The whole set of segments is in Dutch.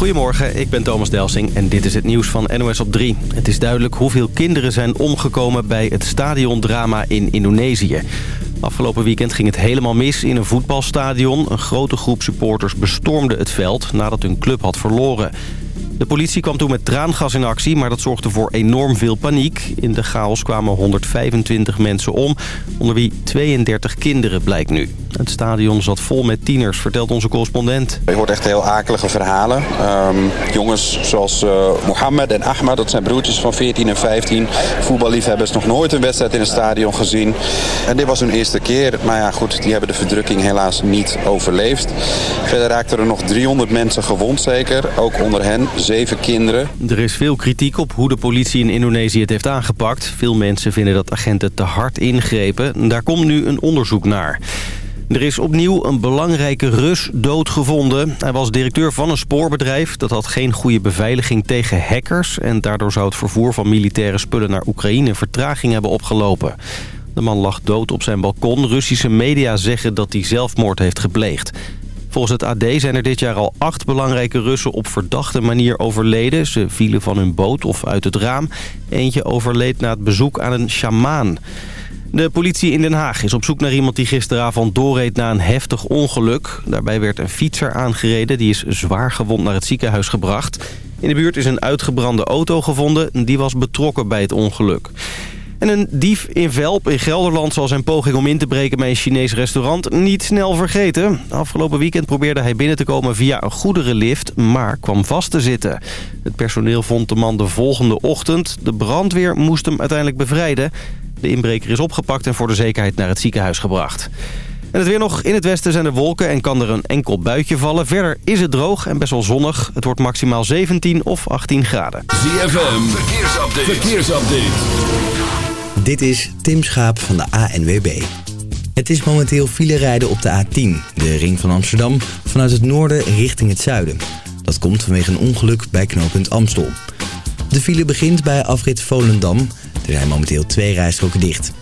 Goedemorgen, ik ben Thomas Delsing en dit is het nieuws van NOS op 3. Het is duidelijk hoeveel kinderen zijn omgekomen bij het stadiondrama in Indonesië. Afgelopen weekend ging het helemaal mis in een voetbalstadion. Een grote groep supporters bestormde het veld nadat hun club had verloren. De politie kwam toen met traangas in actie, maar dat zorgde voor enorm veel paniek. In de chaos kwamen 125 mensen om, onder wie 32 kinderen blijkt nu. Het stadion zat vol met tieners, vertelt onze correspondent. Je hoort echt heel akelige verhalen. Ehm, jongens zoals uh, Mohammed en Ahmad, dat zijn broertjes van 14 en 15. Voetballiefhebbers nog nooit een wedstrijd in een stadion gezien. En dit was hun eerste keer. Maar ja, goed, die hebben de verdrukking helaas niet overleefd. Verder raakten er nog 300 mensen gewond zeker, ook onder hen kinderen. Er is veel kritiek op hoe de politie in Indonesië het heeft aangepakt. Veel mensen vinden dat agenten te hard ingrepen. Daar komt nu een onderzoek naar. Er is opnieuw een belangrijke Rus doodgevonden. Hij was directeur van een spoorbedrijf. Dat had geen goede beveiliging tegen hackers. En daardoor zou het vervoer van militaire spullen naar Oekraïne vertraging hebben opgelopen. De man lag dood op zijn balkon. Russische media zeggen dat hij zelfmoord heeft gepleegd. Volgens het AD zijn er dit jaar al acht belangrijke Russen op verdachte manier overleden. Ze vielen van hun boot of uit het raam. Eentje overleed na het bezoek aan een sjamaan. De politie in Den Haag is op zoek naar iemand die gisteravond doorreed na een heftig ongeluk. Daarbij werd een fietser aangereden. Die is zwaar gewond naar het ziekenhuis gebracht. In de buurt is een uitgebrande auto gevonden. Die was betrokken bij het ongeluk. En een dief in Velp in Gelderland zal zijn poging om in te breken bij een Chinees restaurant niet snel vergeten. Afgelopen weekend probeerde hij binnen te komen via een goederenlift, maar kwam vast te zitten. Het personeel vond de man de volgende ochtend. De brandweer moest hem uiteindelijk bevrijden. De inbreker is opgepakt en voor de zekerheid naar het ziekenhuis gebracht. En het weer nog. In het westen zijn er wolken en kan er een enkel buitje vallen. Verder is het droog en best wel zonnig. Het wordt maximaal 17 of 18 graden. ZFM, verkeersupdate. verkeersupdate. Dit is Tim Schaap van de ANWB. Het is momenteel file rijden op de A10, de ring van Amsterdam, vanuit het noorden richting het zuiden. Dat komt vanwege een ongeluk bij knooppunt Amstel. De file begint bij afrit Volendam. Er zijn momenteel twee rijstroken dicht.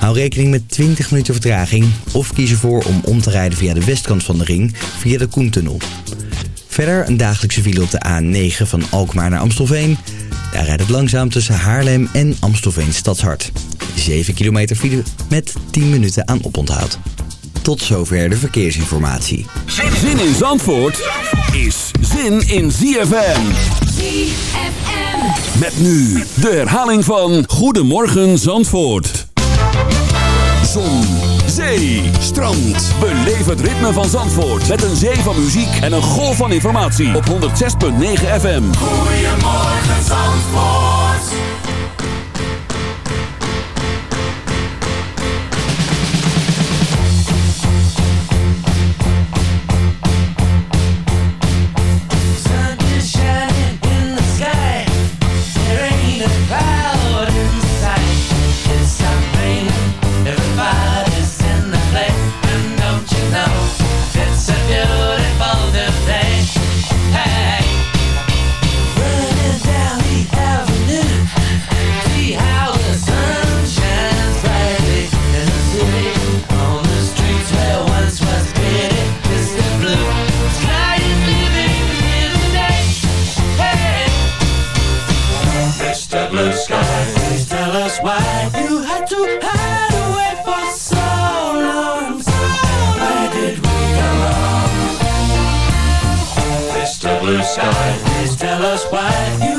Hou rekening met 20 minuten vertraging of kies ervoor om om te rijden via de westkant van de ring via de Koentunnel. Verder een dagelijkse file op de A9 van Alkmaar naar Amstelveen daar rijdt het langzaam tussen Haarlem en Amstelveen Stadshart. 7 kilometer file met 10 minuten aan oponthoud. Tot zover de verkeersinformatie. Zin in Zandvoort is zin in ZFM. ZFM. Met nu de herhaling van Goedemorgen Zandvoort. Zon, zee, strand. Beleef het ritme van Zandvoort. Met een zee van muziek en een golf van informatie. Op 106.9 FM. Goedemorgen Zandvoort. Tell us why you had to hide away for so long. Where did we go wrong? Mr. Blue Sky, please tell us why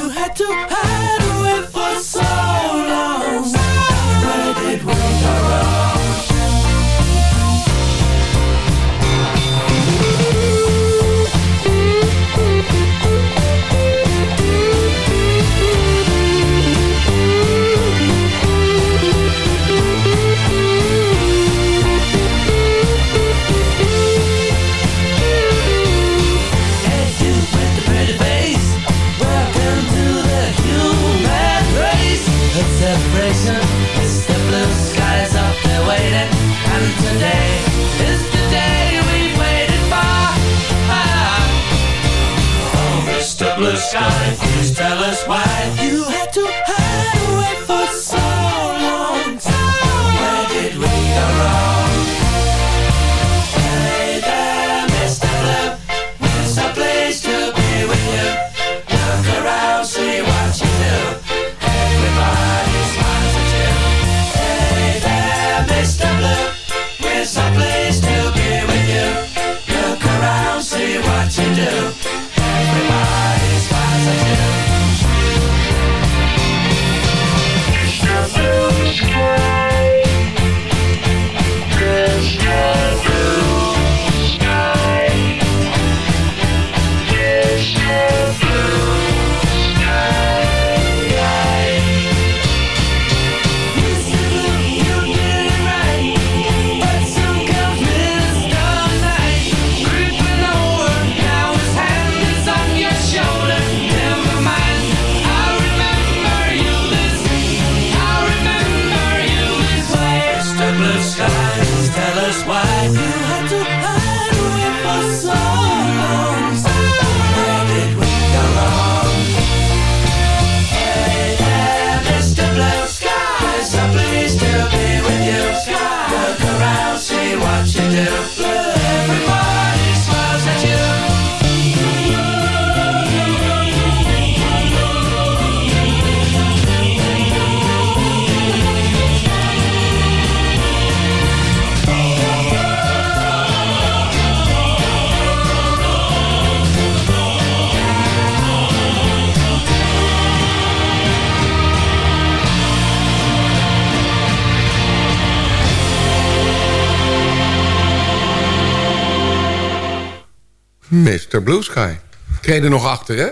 Blue Sky. Kreeg je er nog achter, hè?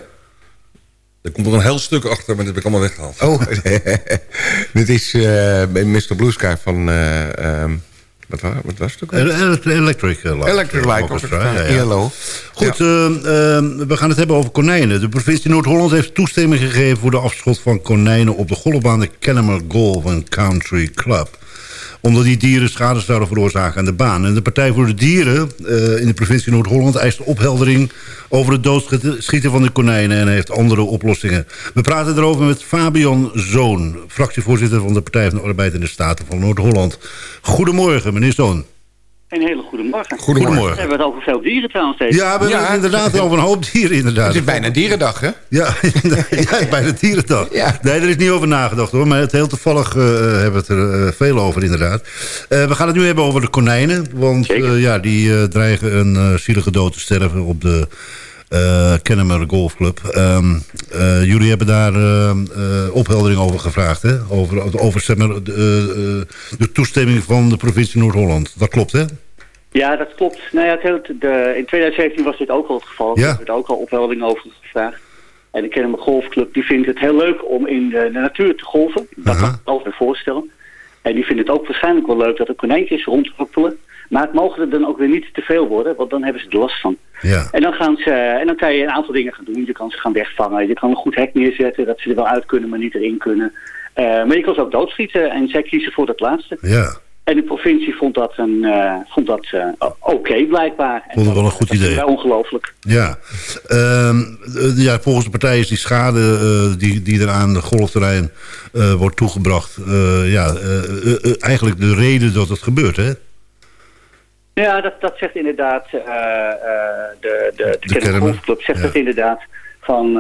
Er komt er een heel stuk achter, maar dat heb ik allemaal weggehaald. Oh, dit is eh, Mr. Blue Sky van... eh, ehm, wat, wa- wat was het ook? Electric eh, Light Electric Light Orchestra, Orchestra, ja. Goed, eh, eh, we gaan het hebben over konijnen. De provincie Noord-Holland heeft toestemming gegeven... voor de afschot van konijnen op de golfbaan... de Kennemer Golf and Country Club omdat die dieren schade zouden veroorzaken aan de baan. En de Partij voor de Dieren eh, in de provincie Noord-Holland... eist opheldering over het doodschieten van de konijnen... en heeft andere oplossingen. We praten erover met Fabian Zoon... fractievoorzitter van de Partij van de Arbeid in de Staten van Noord-Holland. Goedemorgen, meneer Zoon. Een hele goede morgen. Goedemorgen. We hebben het over veel dieren trouwens steeds. Ja, we hebben het inderdaad over een hoop dieren inderdaad. Het is bijna dierendag, hè? Ja, ja bijna dierendag. Nee, er is niet over nagedacht hoor. Maar het heel toevallig eh, hebben we het er eh, veel over inderdaad. Eh, we gaan het nu hebben over de konijnen. Want eh, ja, die eh, dreigen een eh, zielige dood te sterven op de eh Kennemer Golfclub. Ehm, eh, jullie hebben daar eh, opheldering over gevraagd. Hè? Over, over zeg maar, de, eh, eh, de toestemming van de provincie Noord-Holland. Dat klopt hè? Ja, dat klopt. Nou ja, het de, in 2017 was dit ook al het geval. Ja. Er werd ook al opheldering over gevraagd. En de Kennemer Golfclub die vindt het heel leuk om in de, de natuur te golven. Dat kan ik me weer voorstellen. En die vindt het ook waarschijnlijk wel leuk dat er konijntjes rondhoppelen. Maar het mogen er dan ook weer niet te veel worden, want dan hebben ze er last van. Ja. En dan, gaan ze, en dan kan je een aantal dingen gaan doen. Je kan ze gaan wegvangen. Je kan een goed hek neerzetten, dat ze er wel uit kunnen, maar niet erin kunnen. Eh, maar je kan ze ook doodschieten en zij kiezen voor dat laatste. Ja. En de provincie vond dat, een, eh, vond dat eh, oké blijkbaar. En Vond het wel een goed idee. is wel ongelooflijk. Ja. Ehm, eh, ja, volgens de partij is die schade die, die er aan het golfterrein wordt toegebracht... ja, eigenlijk de reden dat het gebeurt, hè? Ja, dat, dat zegt inderdaad de, de, de, De Golfclub zegt ja. dat inderdaad van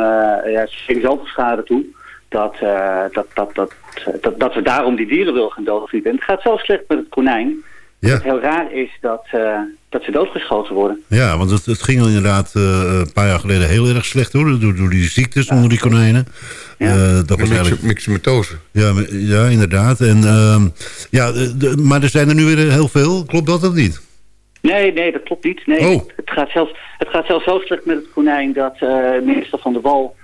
ja, ze schade toe dat, uh, dat, dat, dat, dat, dat we daarom die dieren willen gaan doodschieten. En het gaat zo slecht met het konijn. Ja. Het heel raar is dat, uh, dat ze doodgeschoten worden. Ja, want het, het ging inderdaad uh, een paar jaar geleden heel erg slecht hoor. Door, door die ziektes onder die konijnen. Ja. Uh, dat was eigenlijk... Myxomatose. Ja, maar- ja, inderdaad. En, uh, ja, de, maar er zijn er nu weer heel veel. Klopt dat of niet? Nee, nee, dat klopt niet. Nee, Oh. het, gaat zelfs, het gaat zelfs zo slecht met het konijn dat uh, minister Van der Wal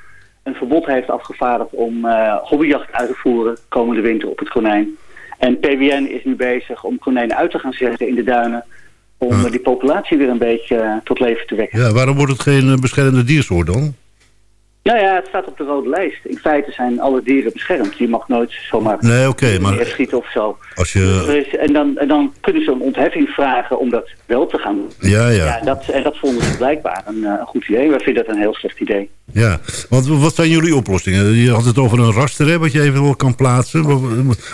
een verbod heeft afgevaardigd om uh, hobbyjacht uit te voeren komende winter op het konijn. En PWN is nu bezig om konijnen uit te gaan zetten in de duinen om die populatie weer een beetje uh, tot leven te wekken. Ja, waarom wordt het geen eh, beschermde diersoort dan? Nou ja, het staat op de rode lijst. In feite zijn alle dieren beschermd. Je mag nooit zomaar Nee, oké, maar of zo. als je... Is- en, dan, en dan kunnen ze een ontheffing vragen om dat wel te gaan doen. Ja, ja. Ja, dat, en dat vonden ze blijkbaar een, eh, een goed idee. Wij vinden dat een heel slecht idee. Ja, want wat zijn jullie oplossingen? Je had het over een raster, hè, wat je eventueel kan plaatsen.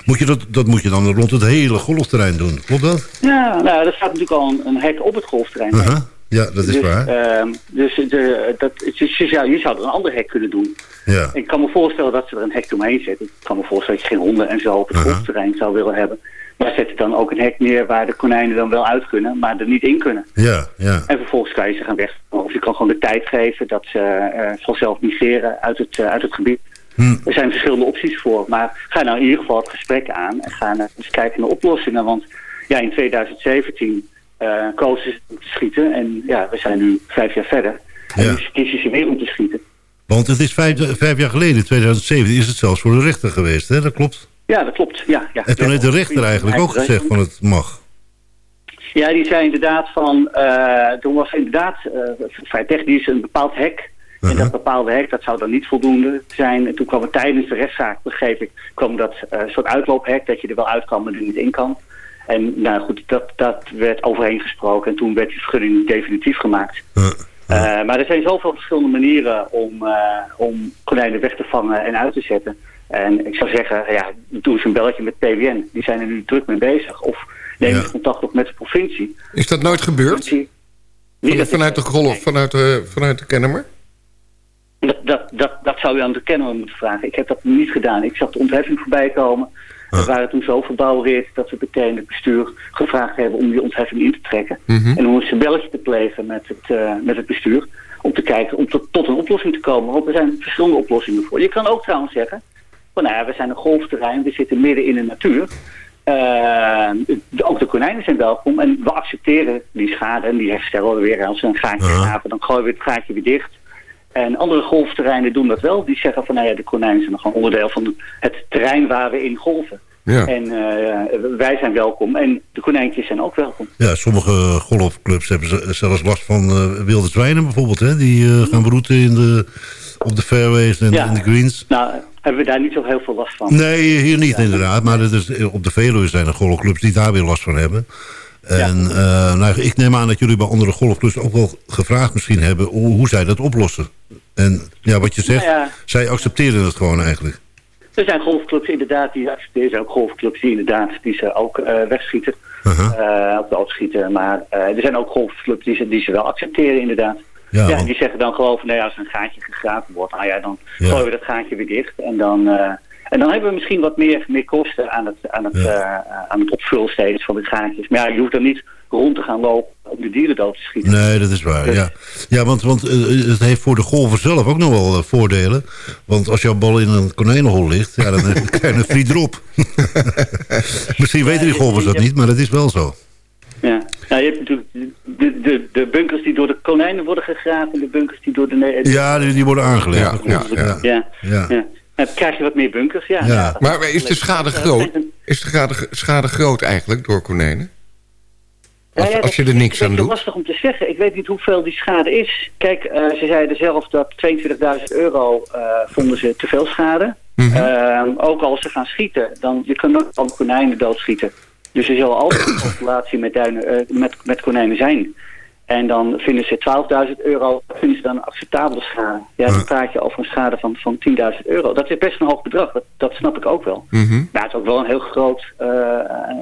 Moet je dat, dat moet je dan rond het hele golfterrein doen, klopt dat? Ja, nou, er staat natuurlijk al een, een hek op het golfterrein. Aha. Ja, dat is dus, waar. ehm, dus de, dat, is- ja, je zou er een ander hek kunnen doen. Ja. Ik kan me voorstellen dat ze er een hek omheen zetten. Ik kan me voorstellen dat je geen honden en zo op het Aha. golfterrein zou willen hebben. Maar zet er dan ook een hek neer waar de konijnen dan wel uit kunnen, maar er niet in kunnen. Ja, ja. En vervolgens kan je ze gaan weg. Of je kan gewoon de tijd geven dat ze eh, vanzelf migreren uit het, eh, uit het gebied. Hm. Er zijn verschillende opties voor. Maar ga nou in ieder geval het gesprek aan. En ga nou eens kijken naar oplossingen. Want ja, in 2017 eh, kozen te schieten. En ja, we zijn nu vijf jaar verder. En Ja. nu kiezen ze weer om te schieten. Want het is vijf, vijf jaar geleden, in 2007, is het zelfs voor de rechter geweest, hè? Dat klopt. Ja, dat klopt. Ja, ja. En toen heeft de rechter eigenlijk ook gezegd van het mag. Ja, die zei inderdaad van... eh, toen was inderdaad eh, vrij technisch een bepaald hek. En dat bepaalde hek, dat zou dan niet voldoende zijn. En toen kwam het tijdens de rechtszaak, begreep ik, kwam dat soort uitloophek, dat je er wel uit kan, maar er niet in kan. En nou goed, dat, dat werd overheen gesproken en toen werd die vergunning definitief gemaakt. Eh, maar er zijn zoveel verschillende manieren om, eh, om konijnen weg te vangen en uit te zetten. En ik zou zeggen, ja, doe eens een belletje met PWN. Die zijn er nu druk mee bezig. Of neem eens contact op met de provincie. Is dat nooit gebeurd? Niet Van- dat- vanuit de golf, vanuit de, vanuit de Kennemer? Dat, dat, dat, dat zou je aan de kenner moeten vragen. Ik heb dat niet gedaan. Ik zag de ontheffing voorbij komen. We waren toen zo verbouwereerd dat we meteen het bestuur gevraagd hebben om die ontheffing in te trekken. Mhm. En om een belletje te plegen met het, eh, met het bestuur. Om te kijken, om tot, tot een oplossing te komen. Want er zijn verschillende oplossingen voor. Je kan ook trouwens zeggen, van nou ja, we zijn een golfterrein, we zitten midden in de natuur. Eh, ook de konijnen zijn welkom. En we accepteren die schade en die herstellen we weer. Als ze een gaatje graven, dan gooien we het gaatje weer dicht. En andere golfterreinen doen dat wel. Die zeggen van, nou ja, de konijnen zijn nog gewoon onderdeel van het terrein waar we in golven. Ja. En eh, wij zijn welkom. En de konijntjes zijn ook welkom. Ja, sommige golfclubs hebben ze- zelfs last van eh, wilde zwijnen bijvoorbeeld. Hè? Die eh, gaan broeden in de, op de fairways en Ja. in de greens. Nou, hebben we daar niet zo heel veel last van. Nee, hier niet inderdaad. Maar is, op de Veluwe zijn er golfclubs die daar weer last van hebben. En eh, nou, ik neem aan dat jullie bij andere golfclubs ook wel gevraagd misschien hebben... hoe, hoe zij dat oplossen. En ja, wat je zegt, Nou ja. zij accepteren het gewoon eigenlijk. Er zijn golfclubs inderdaad die accepteren. Er zijn ook golfclubs die inderdaad die ze ook eh, wegschieten. eh of doodschieten. Maar eh, er zijn ook golfclubs die ze, die ze wel accepteren inderdaad. Ja, Ja, want- die zeggen dan gewoon van, ja, als er een gaatje gegraven wordt, nou ja, dan Ja. gooien we dat gaatje weer dicht. En dan, en dan hebben we misschien wat meer, meer kosten aan het, aan, het, eh, aan het opvullen steeds van de gaatjes. Maar ja, je hoeft dan niet rond te gaan lopen om de dieren dood te schieten. Nee, dat is waar, ja. Ja, want, want eh, het heeft voor de golfer zelf ook nog wel eh, voordelen. Want als jouw bal in een konijnenhol ligt, ja, dan eh, krijg je een free drop. Misschien weten die golfers dat niet, maar dat is wel zo. Ja, nou, je hebt natuurlijk de, de, de bunkers die door de konijnen worden gegraven, de bunkers die door de... Ja, die, die worden aangelegd. Ja, ja. ja. Ja. Dan krijg je wat meer bunkers, ja. Ja. dat- Maar is de schade groot? Is de schade, schade groot eigenlijk door konijnen? Als, Ja, ja, als je dat er is niks aan doet? lastig om te zeggen. Ik weet niet hoeveel die schade is. Kijk, eh, ze zeiden zelf dat 22.000 euro eh, vonden ze te veel schade. Ehm, ook als ze gaan schieten, dan je kunt ook al konijnen doodschieten. Dus er zal altijd een populatie met, duinen, eh, met, met konijnen zijn. En dan vinden ze 12.000 euro, vinden ze dan een acceptabele schade. Ja, dan praat je over een schade van, van 10.000 euro. Dat is best een hoog bedrag, dat, dat snap ik ook wel. Mhm. Maar het is ook wel een heel groot, eh,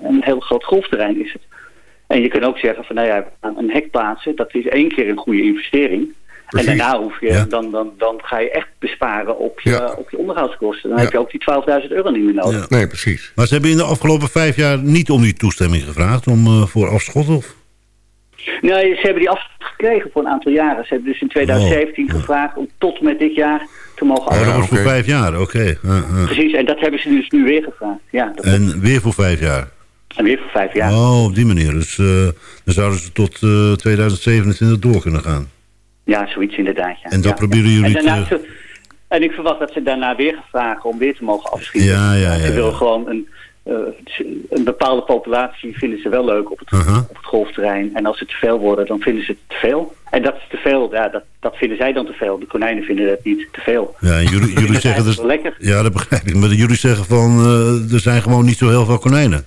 een heel groot golfterrein is het. En je kunt ook zeggen van nou ja, een hek plaatsen, dat is één keer een goede investering. Precies. En daarna hoef je, Ja. dan, dan, dan ga je echt besparen op je, Ja. op je onderhoudskosten. Dan Ja. heb je ook die 12.000 euro niet meer nodig. Ja. Nee, precies. Maar ze hebben in de afgelopen vijf jaar niet om die toestemming gevraagd om, eh, voor afschot? Of? Nee, ze hebben die afstand gekregen voor een aantal jaren. Ze hebben dus in 2017 Oh, ja. gevraagd om tot en met dit jaar te mogen Oh, dat afschieten. was voor vijf jaar, oké. Precies, en dat hebben ze dus nu weer gevraagd. Ja, dat En weer voor vijf jaar? en weer voor vijf jaar. Oh, op die manier. Dus eh, dan zouden ze tot eh, 2027 door kunnen gaan. Ja, zoiets inderdaad. Ja. En dat Ja, proberen ja. jullie en daarna te- ze- En ik verwacht dat ze daarna weer gaan vragen om weer te mogen afschieten. Ja, ja, ja, Ze willen ja. gewoon een, eh, een bepaalde populatie vinden ze wel leuk op het, Aha. op het golfterrein. En als ze te veel worden, dan vinden ze het te veel. En dat is te veel, ja, dat, dat vinden zij dan te veel. De konijnen vinden dat niet te veel. Ja, en jullie, jullie Dat zeggen dus... lekker. Ja, dat begrijp ik. Maar jullie zeggen van, eh, er zijn gewoon niet zo heel veel konijnen.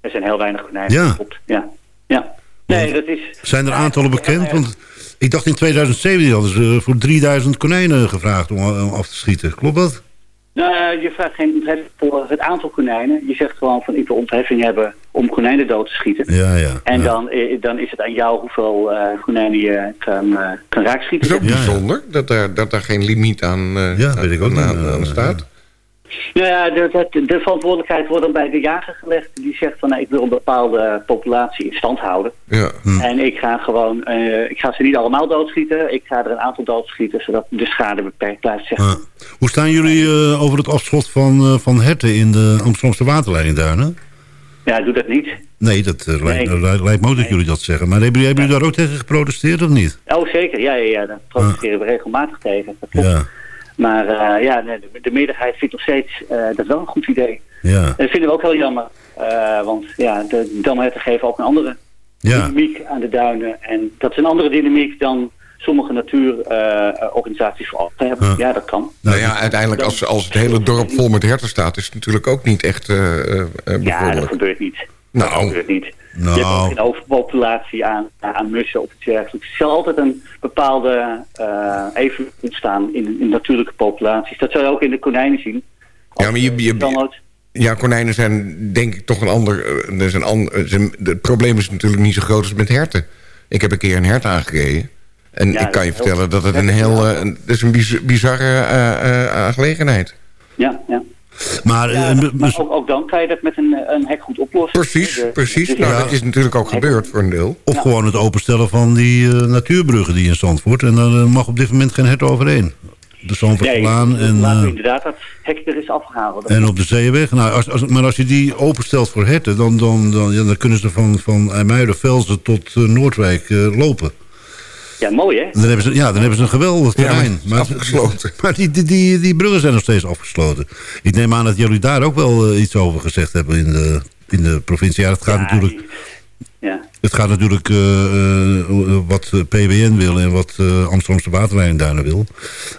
Er zijn heel weinig konijnen. Ja. Klopt. Ja. ja. Nee, dat is... Zijn er aantallen bekend? Want ik dacht in 2017 hadden ze voor 3000 konijnen gevraagd om, om af te schieten. Klopt dat? Nou, eh, je vraagt geen ontheffing voor het aantal konijnen. Je zegt gewoon van ik wil ontheffing hebben om konijnen dood te schieten. Ja, ja. En ja. dan, eh, dan is het aan jou hoeveel eh, konijnen je kan, eh, kan Het raakschieten. is ook Ja, ja. bijzonder dat daar, dat daar geen limiet aan, eh, Ja, weet ik ook aan, niet. aan- aan staat. Nou ja, de, de, de verantwoordelijkheid wordt dan bij de jager gelegd. Die zegt van nou, ik wil een bepaalde populatie in stand houden. Ja. Hm. En ik ga gewoon, eh, ik ga ze niet allemaal doodschieten. Ik ga er een aantal doodschieten, zodat de schade beperkt blijft. Zeg. Ah. Hoe staan jullie eh, over het afschot van, eh, van herten in de Amsterdamse waterleidingduinen? Ja, doe dat niet. Nee, dat lijkt, Nee. lijkt- lijkt me ook dat jullie dat zeggen. Maar hebben, jullie- hebben jullie daar ook tegen geprotesteerd of niet? Oh, zeker. Ja, ja, ja daar protesteren we regelmatig tegen. Dat. Ja, Maar eh, ja, de, de meerderheid vindt nog steeds eh, dat wel een goed idee. ja, En dat vinden we ook heel jammer. Eh, want ja, de damherten geven ook een andere ja. dynamiek aan de duinen. En dat is een andere dynamiek dan sommige natuurorganisaties voor altijd hebben. Ja. Ja, dat kan. Nou ja, uiteindelijk als, als het hele dorp vol met herten staat... is het natuurlijk ook niet echt Ja, dat gebeurt niet. Nou. Dat gebeurt niet. Nou. Je hebt ook geen overpopulatie aan, aan mussen of iets dergelijks. Er zal altijd een bepaalde uh, even ontstaan in, in natuurlijke populaties. Dat zou je ook in de konijnen zien. Ja, maar je, je, Dan nooit- ja, konijnen zijn denk ik toch een ander... eh, er een ander er zijn- het probleem is natuurlijk niet zo groot als met herten. Ik heb een keer een hert aangereden. En Ja, ik kan je vertellen dat het een heel... eh, een- dat is een biz- bizarre eh, eh, aangelegenheid. Ja, ja. Maar, Ja, eh, maar dus- ook, ook dan kan je dat met een, een hek goed oplossen. Precies, De- precies. Nou, ja, dat is natuurlijk ook gebeurd voor een deel. of gewoon het openstellen van die eh, natuurbruggen die in Zandvoort. En dan eh, mag op dit moment geen hert overheen. de Zandvoortlaan en, laten we eh, inderdaad dat hek er is afgehaald. en op de zeeweg. Nou, als, als, maar als je die openstelt voor herten, dan, dan, dan, ja, dan kunnen ze van, van IJmuiden, Velzen tot Noordwijk eh, lopen. Ja, mooi hè? Dan hebben ze, ja, dan hebben ze een geweldig Ja, maar terrein. is afgesloten. Maar die, die, die, die bruggen zijn nog steeds afgesloten. Ik neem aan dat jullie daar ook wel eh, iets over gezegd hebben in de, in de provincie. Ja, het gaat Ja, natuurlijk... Ja. Het gaat natuurlijk eh, eh, wat PWN wil en wat eh, Amsterdamse waterlijnduinen wil.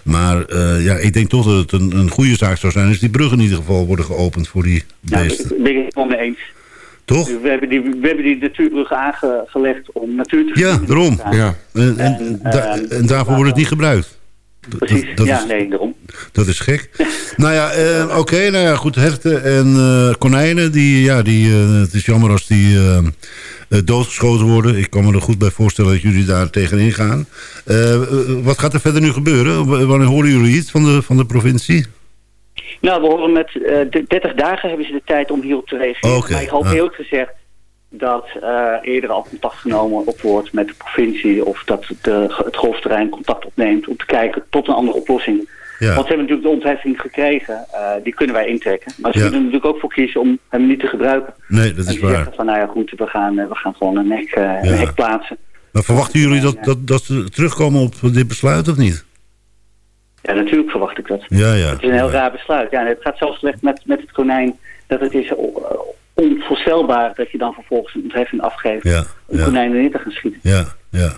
Maar eh, ja, ik denk toch dat het een, een goede zaak zou zijn... als die bruggen in ieder geval worden geopend voor die Nou, beesten. ik ben ik het helemaal mee eens. Toch? We hebben die, we hebben die natuurbrug aangelegd om natuur te Ja, daarom. Ja. En, en, En, da- en daarvoor wordt het niet gebruikt. Dat- Precies, dat ja, is- nee, daarom. Dat is gek. nou ja, eh, oké, nou ja, goed, herten en eh, konijnen, die, ja, die, eh, het is jammer als die eh, eh, doodgeschoten worden. Ik kan me er goed bij voorstellen dat jullie daar tegenin gaan. Wat gaat er verder nu gebeuren? W- Wanneer horen jullie iets van de, van de provincie? Nou, we horen met eh, de 30 dagen hebben ze de tijd om hierop te reageren. Maar ik hoop ah. heel gezegd dat eh, eerder al contact genomen op wordt met de provincie... of dat de, het golfterrein contact opneemt om te kijken tot een andere oplossing. Ja. Want we hebben natuurlijk de ontheffing gekregen. eh, die kunnen wij intrekken. Maar ze Ja. kunnen er natuurlijk ook voor kiezen om hem niet te gebruiken. Nee, dat is ze waar. zeggen van, nou ja goed, we gaan, eh, we gaan gewoon een hek, eh, een hek plaatsen. Maar verwachten jullie dat, dat, dat ze terugkomen op dit besluit of niet? Ja, natuurlijk verwacht ik dat. Ja, ja. Het is een heel raar besluit. Ja, het gaat zo slecht met, met het konijn dat het is eh, onvoorstelbaar dat je dan vervolgens een ontheffing afgeeft Ja, om ja. konijnen neer te gaan schieten. Ja, ja.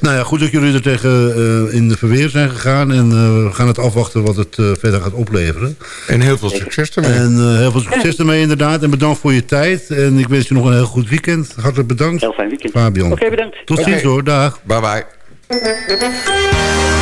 Nou ja, goed dat jullie er tegen eh, in de verweer zijn gegaan. En eh, we gaan het afwachten wat het eh, verder gaat opleveren. En heel veel succes ermee. En eh, heel veel succes ermee inderdaad. En bedankt voor je tijd. En ik wens je nog een heel goed weekend. Hartelijk bedankt. Heel fijn weekend. Fabian. Oké, bedankt. Tot ziens hoor. Dag. Bye bye.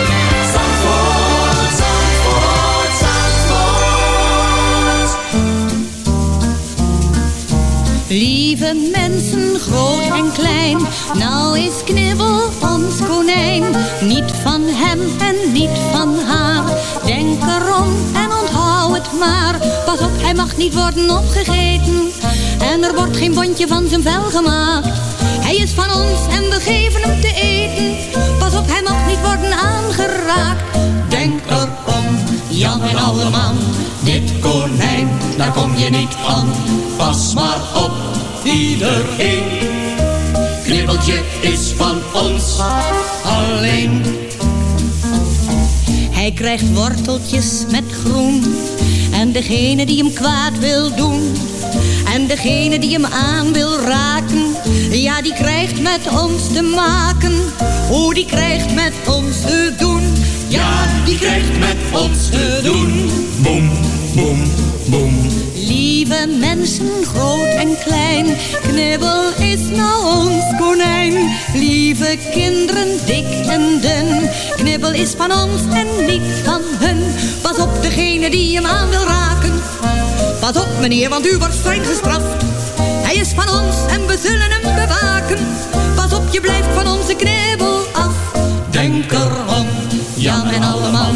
Lieve mensen, groot en klein, nou is Knibbel ons konijn. Niet van hem en niet van haar, denk erom en onthoud het maar. Pas op, hij mag niet worden opgegeten en er wordt geen bondje van zijn vel gemaakt. Hij is van ons en we geven hem te eten, pas op, hij mag niet worden aangeraakt. Denk erom, Jan en alleman, dit konijn, daar kom je niet aan. Pas maar op, iedereen. Knibbeltje is van ons alleen. Hij krijgt worteltjes met groen. En degene die hem kwaad wil doen. En degene die hem aan wil raken. Ja, die krijgt met ons te maken. Oh, die krijgt met ons te doen. Ja, die krijgt met ons te doen. Boom, boom, boom. Lieve mensen, groot en klein, knibbel is nou ons konijn. Lieve kinderen, dik en dun, knibbel is van ons en niet van hun. Pas op degene die hem aan wil raken. Pas op meneer, want u wordt streng gestraft. Hij is van ons en we zullen hem bewaken. Pas op, je blijft van onze knibbel af. Denk erom, Jan en alleman,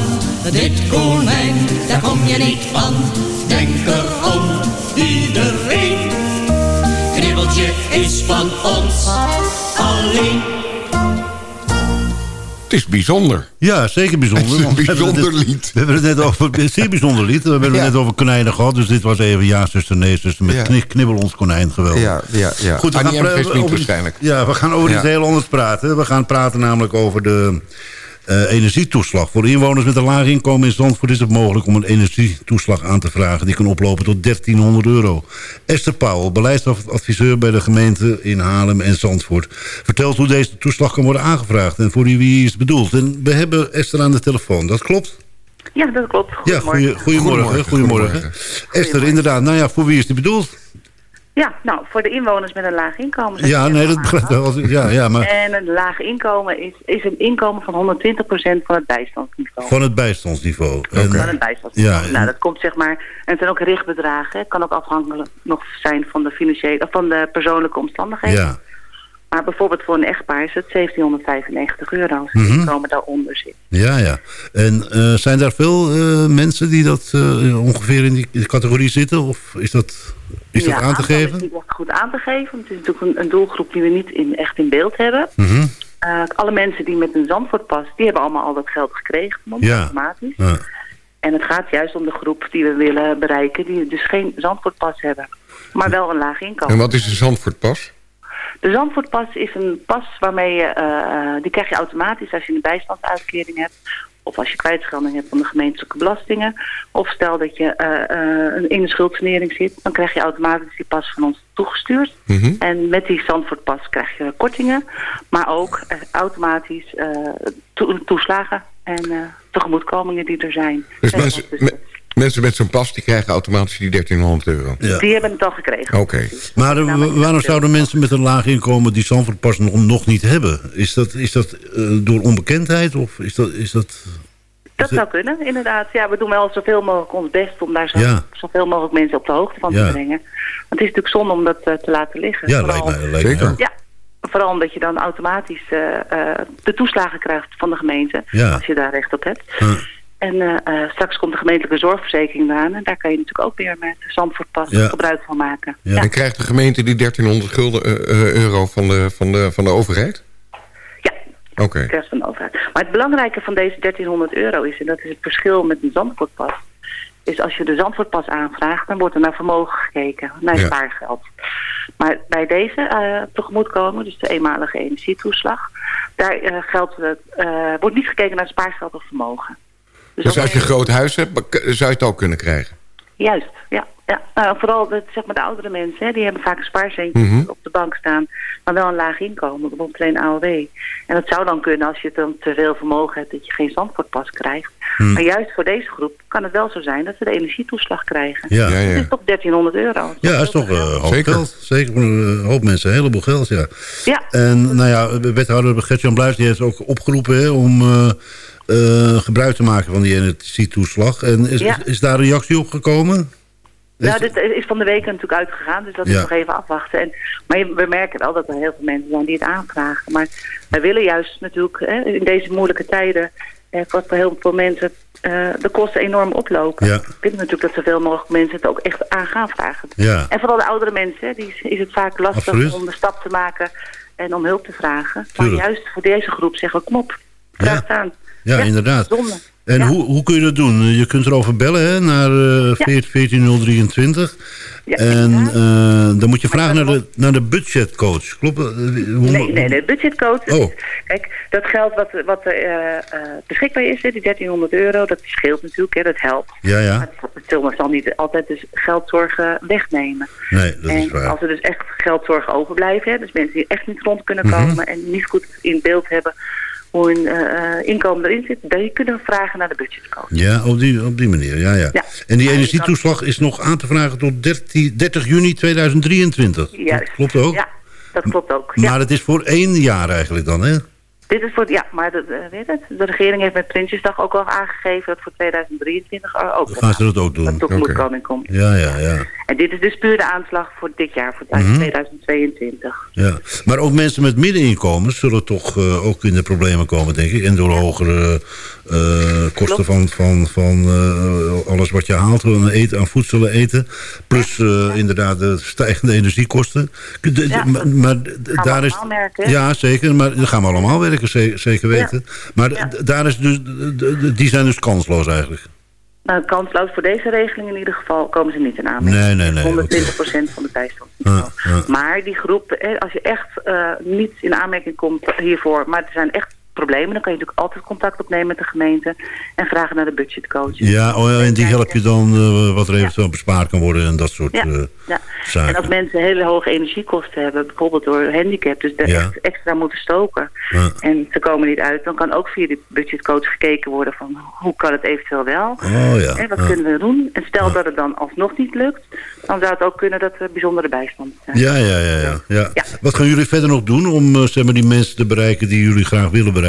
dit konijn, daar kom je niet aan. Denk is van ons alleen. Het is bijzonder. Ja, zeker bijzonder. Het is een bijzonder net- lied. We hebben het net over een zeer bijzonder lied. We hebben het Ja. net over konijnen gehad. Dus dit was even ja, zuster, nee, zuster. Met Ja. knibbel ons konijn. Geweldig. Ja, ja, ja. Goed, we Annie gaan over- waarschijnlijk. Ja, we gaan over Ja. iets heel anders praten. We gaan praten namelijk over de eh, energietoeslag. Voor inwoners met een laag inkomen in Zandvoort is het mogelijk om een energietoeslag aan te vragen. Die kan oplopen tot 1300 euro. Esther Pauwel, beleidsadviseur bij de gemeente in Haarlem en Zandvoort... vertelt hoe deze toeslag kan worden aangevraagd en voor wie is bedoeld. En we hebben Esther aan de telefoon, dat klopt? Ja, dat klopt. Ja, Goedemorgen. goeie, goedemorgen, goedemorgen. Esther, inderdaad, nou ja, voor wie is die bedoeld? Ja, nou, voor de inwoners met een laag inkomen. Ja, nee, dat begrijp ik wel. Ja, ja, maar En een laag inkomen is, is een inkomen van 120% van het bijstandsniveau. van het bijstandsniveau. En- Van het bijstandsniveau. Ja, Nou, dat komt zeg maar... En het zijn ook richtbedragen. Het kan ook afhankelijk nog zijn van de financiële... of van de persoonlijke omstandigheden. ja. Maar bijvoorbeeld voor een echtpaar is het 1795 euro als Mhm. het inkomen daaronder zit. Ja, ja. En eh, zijn daar veel eh, mensen die dat eh, ongeveer in die, categorie zitten? Of is dat, is dat ja, aan te geven? is niet echt goed aan te geven. Het is natuurlijk een, een doelgroep die we niet in, echt in beeld hebben. Mhm. Eh, alle mensen die met een Zandvoortpas, die hebben allemaal al dat geld gekregen Ja. automatisch. Ja. En het gaat juist om de groep die we willen bereiken, die dus geen Zandvoortpas hebben. Maar wel een laag inkomen. En wat is de Zandvoortpas? De Zandvoortpas is een pas waarmee je, eh, eh, die krijg je automatisch als je een bijstandsuitkering hebt. Of als je kwijtschelding hebt van de gemeentelijke belastingen. Of stel dat je eh, in een schuldsanering zit, dan krijg je automatisch die pas van ons toegestuurd. Mhm. En met die Zandvoortpas krijg je kortingen, maar ook automatisch to- toeslagen en tegemoetkomingen die er zijn. Dus mensen, mensen met zo'n pas die krijgen automatisch die 1300 euro. Ja. Die hebben het al gekregen. Oké. Maar eh, wa- waarom zouden mensen met een laag inkomen die Zandvoortpas nog, nog niet hebben? Is dat, is dat eh, door onbekendheid of is dat... Is dat Dat zou kunnen, inderdaad. Ja, we doen wel zoveel mogelijk ons best om daar zo, Ja. zoveel mogelijk mensen op de hoogte van Ja. te brengen. Want het is natuurlijk zonde om dat eh, te laten liggen. ja, Vooral- lijkt mij, lijkt Zeker. Ja, vooral omdat je dan automatisch eh, eh, de toeslagen krijgt van de gemeente. Ja. Als je daar recht op hebt. Ja. En eh, eh, straks komt de gemeentelijke zorgverzekering eraan. En daar kan je natuurlijk ook weer met Zandvoortpas Ja. gebruik van maken. Ja. En krijgt de gemeente die 1300 gulden, eh, euro van de, van, de, van de overheid? Ja, Oké. krijgt van de overheid. Maar het belangrijke van deze 1300 euro is, en dat is het verschil met een Zandvoortpas, is als je de Zandvoortpas aanvraagt, dan wordt er naar vermogen gekeken, naar Ja. spaargeld. Maar bij deze tegemoetkomen, dus de eenmalige energietoeslag, daar geldt wordt niet gekeken naar spaargeld of vermogen. Dus ook als je een groot huis hebt, zou je het ook kunnen krijgen? Juist, ja. ja. Nou, vooral de, zeg maar de oudere mensen, hè, die hebben vaak een spaarcentje Mhm. op de bank staan, maar wel een laag inkomen, bijvoorbeeld alleen AOW. En dat zou dan kunnen als je dan te veel vermogen hebt dat je geen zandvoortpas krijgt. Hmm. Maar juist voor deze groep kan het wel zo zijn dat ze de energietoeslag krijgen. Ja. Ja, Het ja. is toch 1300 euro. Ja, dat is toch eh, een hoop Zeker. geld. Zeker voor een hoop mensen, een heleboel geld, ja. Ja, En nou ja, wethouder Gert-Jan Bluis die heeft ook opgeroepen hè, om eh, eh, gebruik te maken van die energietoeslag. En is, Ja. is daar een reactie op gekomen? Ja, Is- dit is van de week natuurlijk uitgegaan, dus dat Ja. is nog even afwachten. En, maar we merken wel dat er heel veel mensen zijn die het aanvragen. Maar wij willen juist natuurlijk hè, in deze moeilijke tijden, eh, wat voor heel veel mensen eh, de kosten enorm oplopen. Ja. We willen natuurlijk dat zoveel mogelijk mensen het ook echt aan gaan vragen. Ja. En vooral de oudere mensen, hè, die is, is het vaak lastig Absoluut. om de stap te maken en om hulp te vragen. Tuurlijk. Maar juist voor deze groep zeggen we, kom op, vraag het aan. Ja, inderdaad. Zonde. En Ja. hoe, hoe kun je dat doen? Je kunt erover bellen hè, naar eh 14023. Ja, en eh, dan moet je vragen naar de, naar de budgetcoach. Klopt dat? Eh, Nee, nee, nee, budgetcoach. Oh. Kijk, dat geld wat, wat eh, beschikbaar is, die 1300 euro, dat scheelt natuurlijk, hè, dat helpt. Ja, ja. Maar het zal- zal niet altijd dus geldzorgen wegnemen. Nee, dat is waar. als er dus echt geldzorgen overblijven, hè, dus mensen die echt niet rond kunnen Mhm. komen en niet goed in beeld hebben hoe hun eh, inkomen erin zit, dan kunnen we vragen naar de budgetcoach. Ja, op die, op die manier. Ja, ja. Ja. En die je energietoeslag is nog aan te vragen tot 30, 30 juni 2023. Juist. Dat klopt ook? Ja, dat klopt ook. Ja. Maar het is voor één jaar eigenlijk dan, hè? Dit is voor, ja, maar de, de- weet het, de regering heeft met Prinsjesdag ook al aangegeven dat voor 2023 er ook Gaan ze dat ook doen? dat tegemoetkoming komt. Ja, ja, ja. En dit is dus puur de aanslag voor dit jaar, voor Mhm. 2022. ja. Maar ook mensen met middeninkomens zullen toch eh, ook in de problemen komen, denk ik. En door hogere eh, kosten van, van, van eh, alles wat je haalt aan, eten, aan voedsel en eten. Plus eh, inderdaad de stijgende energiekosten. De- Ja, maar maar daar is, ja, zeker. Maar dat gaan we allemaal werken, ze- zeker weten. Maar Ja. d- daar is dus, die zijn dus kansloos eigenlijk. Nou, kansloos voor deze regeling in ieder geval komen ze niet in aanmerking. Nee, nee, nee, 120% van de bijstand. Ja, ja. Maar die groep, als je echt eh, niet in aanmerking komt hiervoor, maar er zijn echt problemen, dan kan je natuurlijk altijd contact opnemen met de gemeente en vragen naar de budgetcoach. Ja, oh ja, en die help je dan eh, wat er eventueel bespaard kan worden en dat soort Ja, eh, ja. zaken. En als mensen hele hoge energiekosten hebben, bijvoorbeeld door handicap, dus Ja. echt extra moeten stoken en ze komen niet uit, dan kan ook via de budgetcoach gekeken worden van hoe kan het eventueel wel? Oh ja. Hè, wat kunnen we doen? En stel dat het dan alsnog niet lukt, dan zou het ook kunnen dat er bijzondere bijstand zijn. Ja, ja, ja, ja, ja. Ja. Wat gaan jullie verder nog doen om eh, zeg maar, die mensen te bereiken die jullie graag willen bereiken?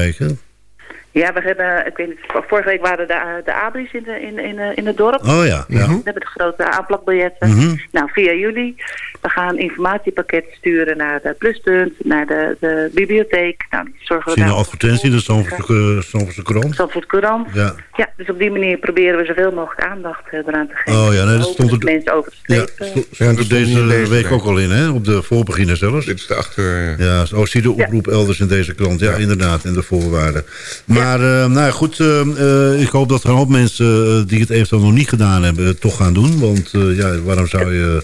Ja, we hebben, ik weet niet, vorige week waren de, de abris in, de, in, in, eh, in het dorp. Oh ja, ja. We hebben de grote aanplakbiljetten. Mhm. Nou, via jullie We gaan informatiepakketten sturen naar de pluspunt, naar de, de bibliotheek. Nou, zorgen we Zie je een advertentie in de Zandvoortse Zandvoortse krant? Zandvoort Courant. Ja. Ja, dus op die manier proberen we zoveel mogelijk aandacht eh, eraan te geven. Oh ja, nee, dat stond er... mensen over Ja, eh, stond, stond er deze, week ook al in, hè? Op de voorbeginnen zelfs. Dit is de achter... Ja, oh, zie de oproep elders in deze krant. Ja, inderdaad, in de voorwaarden. Maar, eh, nou ja, goed, eh, eh, ik hoop dat er een hoop mensen eh, die het eventueel nog niet gedaan hebben, toch gaan doen. Want eh, ja, waarom zou je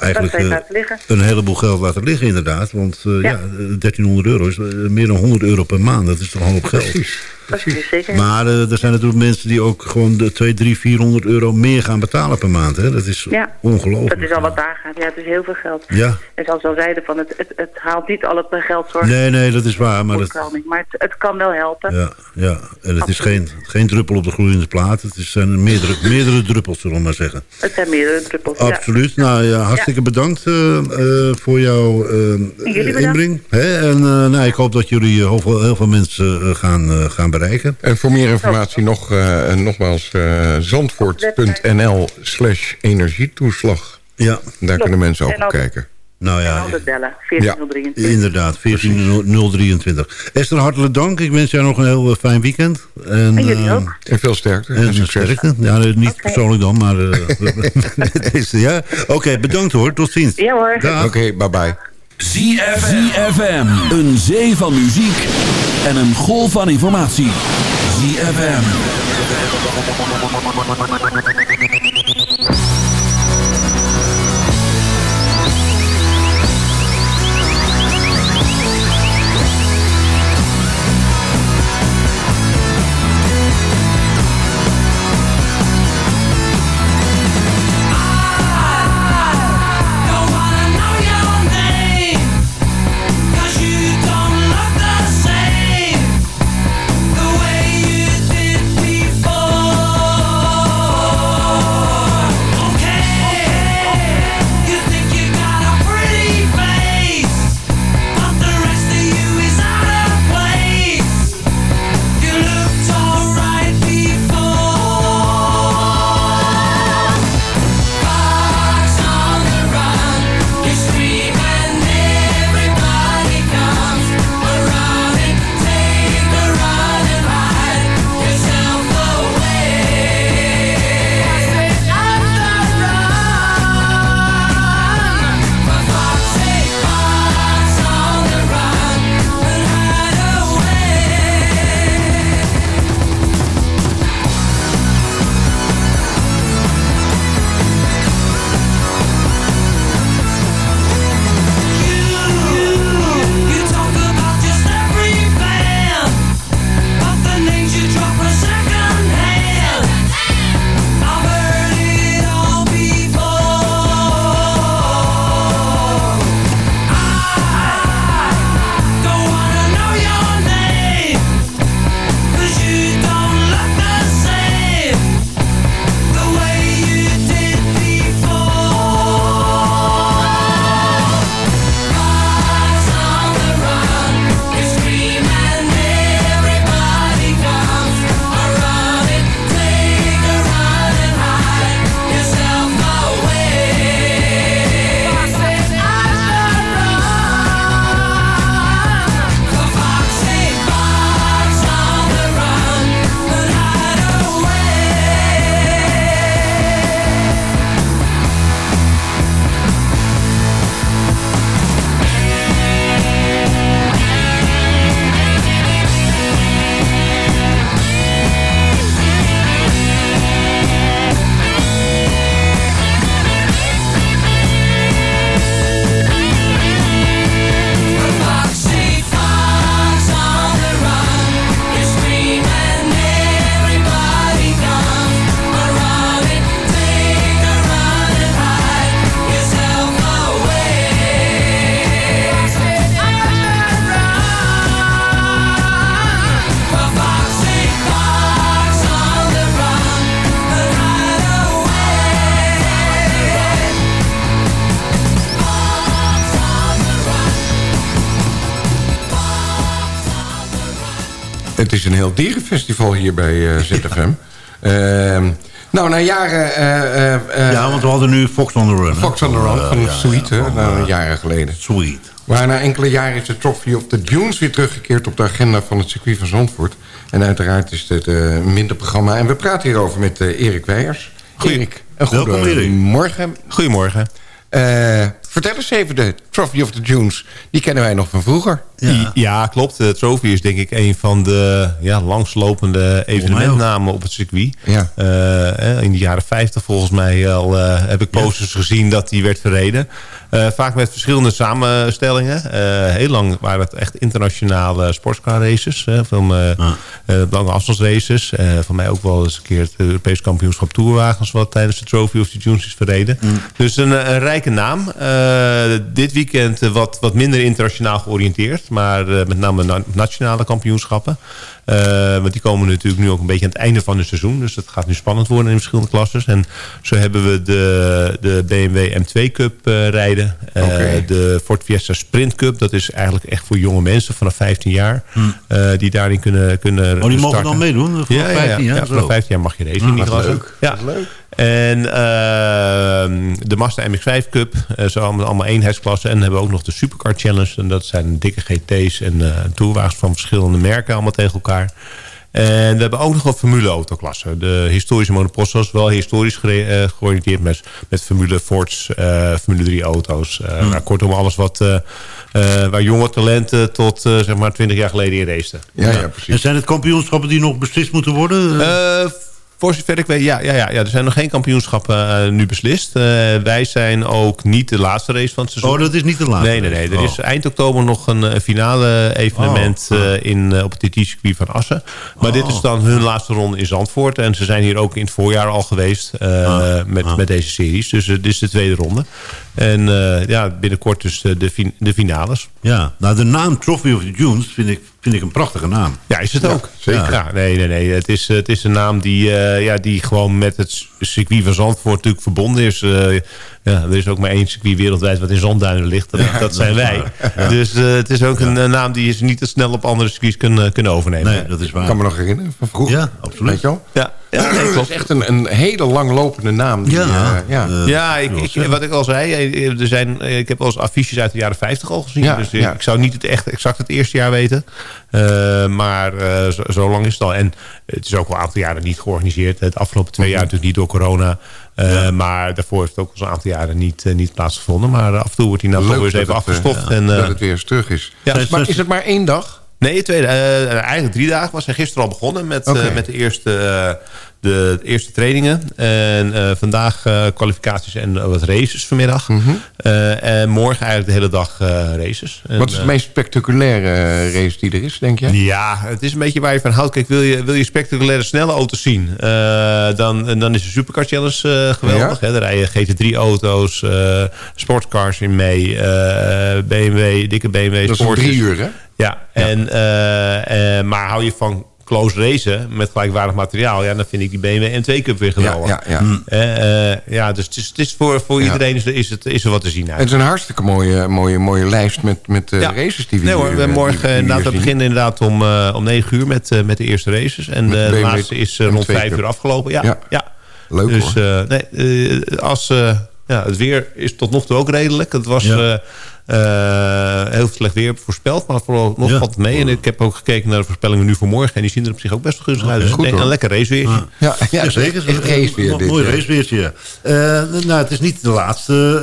eigenlijk eh, een heleboel geld laten liggen, inderdaad. Want eh, ja. 1300 euro is eh, meer dan 100 euro per maand. Dat is toch een hoop geld. Dat zeker. Maar eh, er zijn natuurlijk mensen die ook gewoon de 2, 3, 400 euro meer gaan betalen per maand. Hè? Dat is Ja, ongelooflijk. dat is al wat daar gaat. Ja, het is heel veel geld. Ja. En zoals we al zeiden, van het, het, het haalt niet al het geldzorg. Nee, nee, dat is waar. Maar, dat, maar het, het kan wel helpen. ja, ja, en het is geen, geen druppel op de gloeiende plaat. Het is- zijn meerdere, meerdere druppels, zullen we maar zeggen. Het zijn meerdere druppels. ja. Absoluut. Nou ja, hartstikke bedankt eh, eh, voor jouw inbreng. Hè? En nou, ik hoop dat jullie heel, veel, heel veel mensen gaan, gaan bereiken. En voor meer informatie nog, eh, nogmaals eh, zandvoort.nl slash energietoeslag. Ja. Daar kunnen mensen En ook op kijken. Nou ja, bellen, 14023. Inderdaad, 14023. Esther, hartelijk dank. Ik wens jou nog een heel eh, fijn weekend. En, En jullie eh, ook. En veel sterkte. En, En succes. sterkte. Ja, nee, niet persoonlijk dan, maar... eh, ja. Oké, bedankt hoor. Tot ziens. Ja hoor. Oké, bye bye. ZFM. Een zee van muziek en een golf van informatie. ZFM. Is een heel dierenfestival hier bij eh, ZFM. Ehm, Nou, na jaren... eh, eh, eh, ja, want we hadden nu Fox on the Run. hè? Fox on the Run van ja, Sweet, ja, van, nou, jaren geleden. Sweet. Maar na enkele jaren is de Trophy of the Dunes weer teruggekeerd... op de agenda van het circuit van Zandvoort. En uiteraard is het een minder programma. En we praten hierover met eh, Erik Weijers. Erik, een Welkom, Erik. goede morgen. Goedemorgen. Eh, vertel eens even de Trophy of the Dunes. Die kennen wij nog van vroeger. Ja, ja klopt. De Trophy is denk ik een van de ja, langslopende evenementnamen op het circuit. Ja. Eh, in de jaren 50 volgens mij al eh, heb ik posters gezien dat die werd verreden. Eh, vaak met verschillende samenstellingen. Heel lang waren het echt internationale sportscar races. Van lange afstandsraces. Van mij ook wel eens een keer het Europees kampioenschap toerwagens... wat tijdens de Trophy of the Dunes is verreden. Dus een, een rijke naam. Dit weekend wat, wat minder internationaal georiënteerd. Maar eh, met name na- nationale kampioenschappen. Eh, want die komen natuurlijk nu ook een beetje aan het einde van het seizoen. Dus dat gaat nu spannend worden in verschillende klasses. En zo hebben we de, de BMW M2 Cup eh, rijden. De Ford Fiesta Sprint Cup. Dat is eigenlijk echt voor jonge mensen vanaf 15 jaar. eh, die daarin kunnen, kunnen Oh, die mogen dan meedoen? Vanaf ja, ja, 15 ja, jaar? ja, vanaf 15 jaar mag je racen in die wat klasse. leuk. Ja. En ehm, de Mazda MX-5 Cup. eh zo allemaal, allemaal eenheidsklassen. En dan hebben we ook nog de Supercar Challenge. En dat zijn dikke GT's en eh toerwagens van verschillende merken. Allemaal tegen elkaar. En we hebben ook nog een Formule autoklasse. De historische monopostos. Wel historisch eh, georiënteerd met, met Formule Fords, eh, Formule 3 auto's. Eh, nou, kortom alles wat, waar jonge talenten tot zeg maar 20 jaar geleden in raceten. En zijn het kampioenschappen die nog beslist moeten worden? Voor zover ik weet, ja, ja, ja, ja. Er zijn nog geen kampioenschappen eh, nu beslist. Eh, wij zijn ook niet de laatste race van het seizoen. Oh, dat is niet de laatste Nee, nee, nee. Er Oh. is eind oktober nog een eh, finale evenement Oh, in, op het TT-circuit van Assen. Maar dit is dan hun laatste ronde in Zandvoort. En ze zijn hier ook in het voorjaar al geweest eh, met, met deze series. Dus dit is de tweede ronde. En ja, binnenkort dus de, de, fin- de finales. Ja, nou de naam Trophy of the Dunes vind ik, vind ik een prachtige naam. Ja, is het ook. zeker. Ja, nee, nee, nee. Het is, het is een naam die, eh, ja, die gewoon met het circuit van Zandvoort natuurlijk verbonden is. Eh, ja, er is ook maar één circuit wereldwijd wat in zandduinen ligt. Dat, dat zijn wij. Ja. Dus eh, het is ook een naam die je niet te snel op andere circuits kunnen, kunnen overnemen. Nee, dat is waar. Ik kan me nog herinneren van vroeger. Ja, absoluut. Weet je wel? Ja, ja nee, Het is echt een, een hele langlopende naam. Die, Ja. eh, ja. Eh, Ja, ik, ik, wat ik al zei, eh, er zijn, ik heb wel eens affiches uit de jaren 50 al gezien. Ja, dus ja. ik zou niet het echt exact het eerste jaar weten. Eh, maar eh, zo, zo lang is het al. En het is ook wel een aantal jaren niet georganiseerd. Het afgelopen twee jaar natuurlijk niet door corona. Eh, Maar daarvoor heeft het ook al een aantal jaren niet, niet plaatsgevonden. Maar af en toe wordt hij nou toch weer eens even ja, en, eh, dat het weer eens terug is. Ja. maar is het maar één dag? Nee, tweede, eh, eigenlijk drie dagen. We zijn gisteren al begonnen met, eh, met de, eerste, eh, de eerste trainingen. En vandaag kwalificaties en wat races vanmiddag. Eh, en morgen eigenlijk de hele dag races. En, Wat is de meest spectaculaire race die er is, denk je? ja, het is een beetje waar je van houdt. Kijk, wil je, wil je spectaculaire snelle auto's zien... dan, dan is de Supercar Challenge geweldig. Ja? Hè? Daar rijden GT3-auto's, eh sportcars in mee... BMW, dikke BMW Dat is drie uur, hè? Ja, En, eh, eh, maar hou je van close racen met gelijkwaardig materiaal... ja, dan vind ik die BMW M2 Cup weer geweldig. Ja, ja, ja. Eh, eh, ja dus het is, het is voor, voor iedereen is is, het, is er wat te zien uit. Het is een hartstikke mooie, mooie, mooie lijst met, met races die we nee, hoor, hier, we morgen inderdaad, we beginnen inderdaad om, eh, om 9 uur met, met de eerste races. En de, BMW laatste is rond M2 5 Cup. uur afgelopen. Ja, Ja. Leuk, dus, hoor. nee, als, ja, het weer is tot nog toe ook redelijk. Het was heel slecht weer voorspeld, maar vooral nog Ja. valt het mee. En ik heb ook gekeken naar de voorspellingen nu voor morgen. En die zien er op zich ook best wel gunstig uit. Dus ik denk een lekker raceweertje. Ja, ja, Ja, zeker. Echt raceweer. Mooi eh. raceweertje, ja. Eh, nou, het is niet de laatste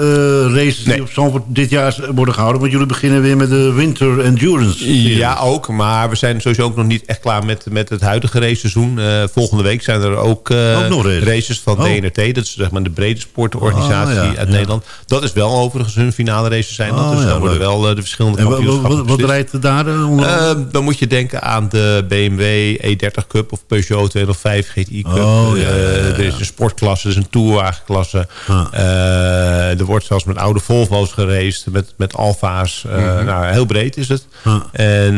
eh, races Nee. die op Zandvoort dit jaar worden gehouden. Want jullie beginnen weer met de Winter Endurance. Series. Ja, ook. Maar we zijn sowieso ook nog niet echt klaar met, met het huidige raceseizoen. Eh volgende week zijn er ook, eh, races? van Oh. DNRT. Dat is zeg maar de brede sportorganisatie Ah, ja, uit ja. Nederland. Dat is wel overigens hun finale races zijn. Oh, dus ja, dan worden leuk. wel eh, de verschillende En kampioenschappen wat, wat beslist. rijdt er daar? eh, onder andere? Eh, dan moet je denken aan de BMW E30 Cup of Peugeot 205 GTI Cup. Oh, ja, Eh, ja, er is een sportklasse, er is een tourwagenklasse. Ah. Er wordt zelfs met oude Volvo's geraced, met, met Alfa's. Mhm. nou, heel breed is het. Ah. En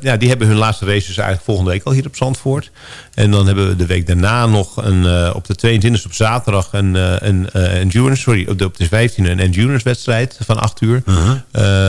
ja, die hebben hun laatste races eigenlijk volgende week al hier op Zandvoort. En dan hebben we de week daarna nog een, op de 22e op zaterdag een, een endurance, sorry, op de, op de 15e een endurance wedstrijd van 8 uur. Uur.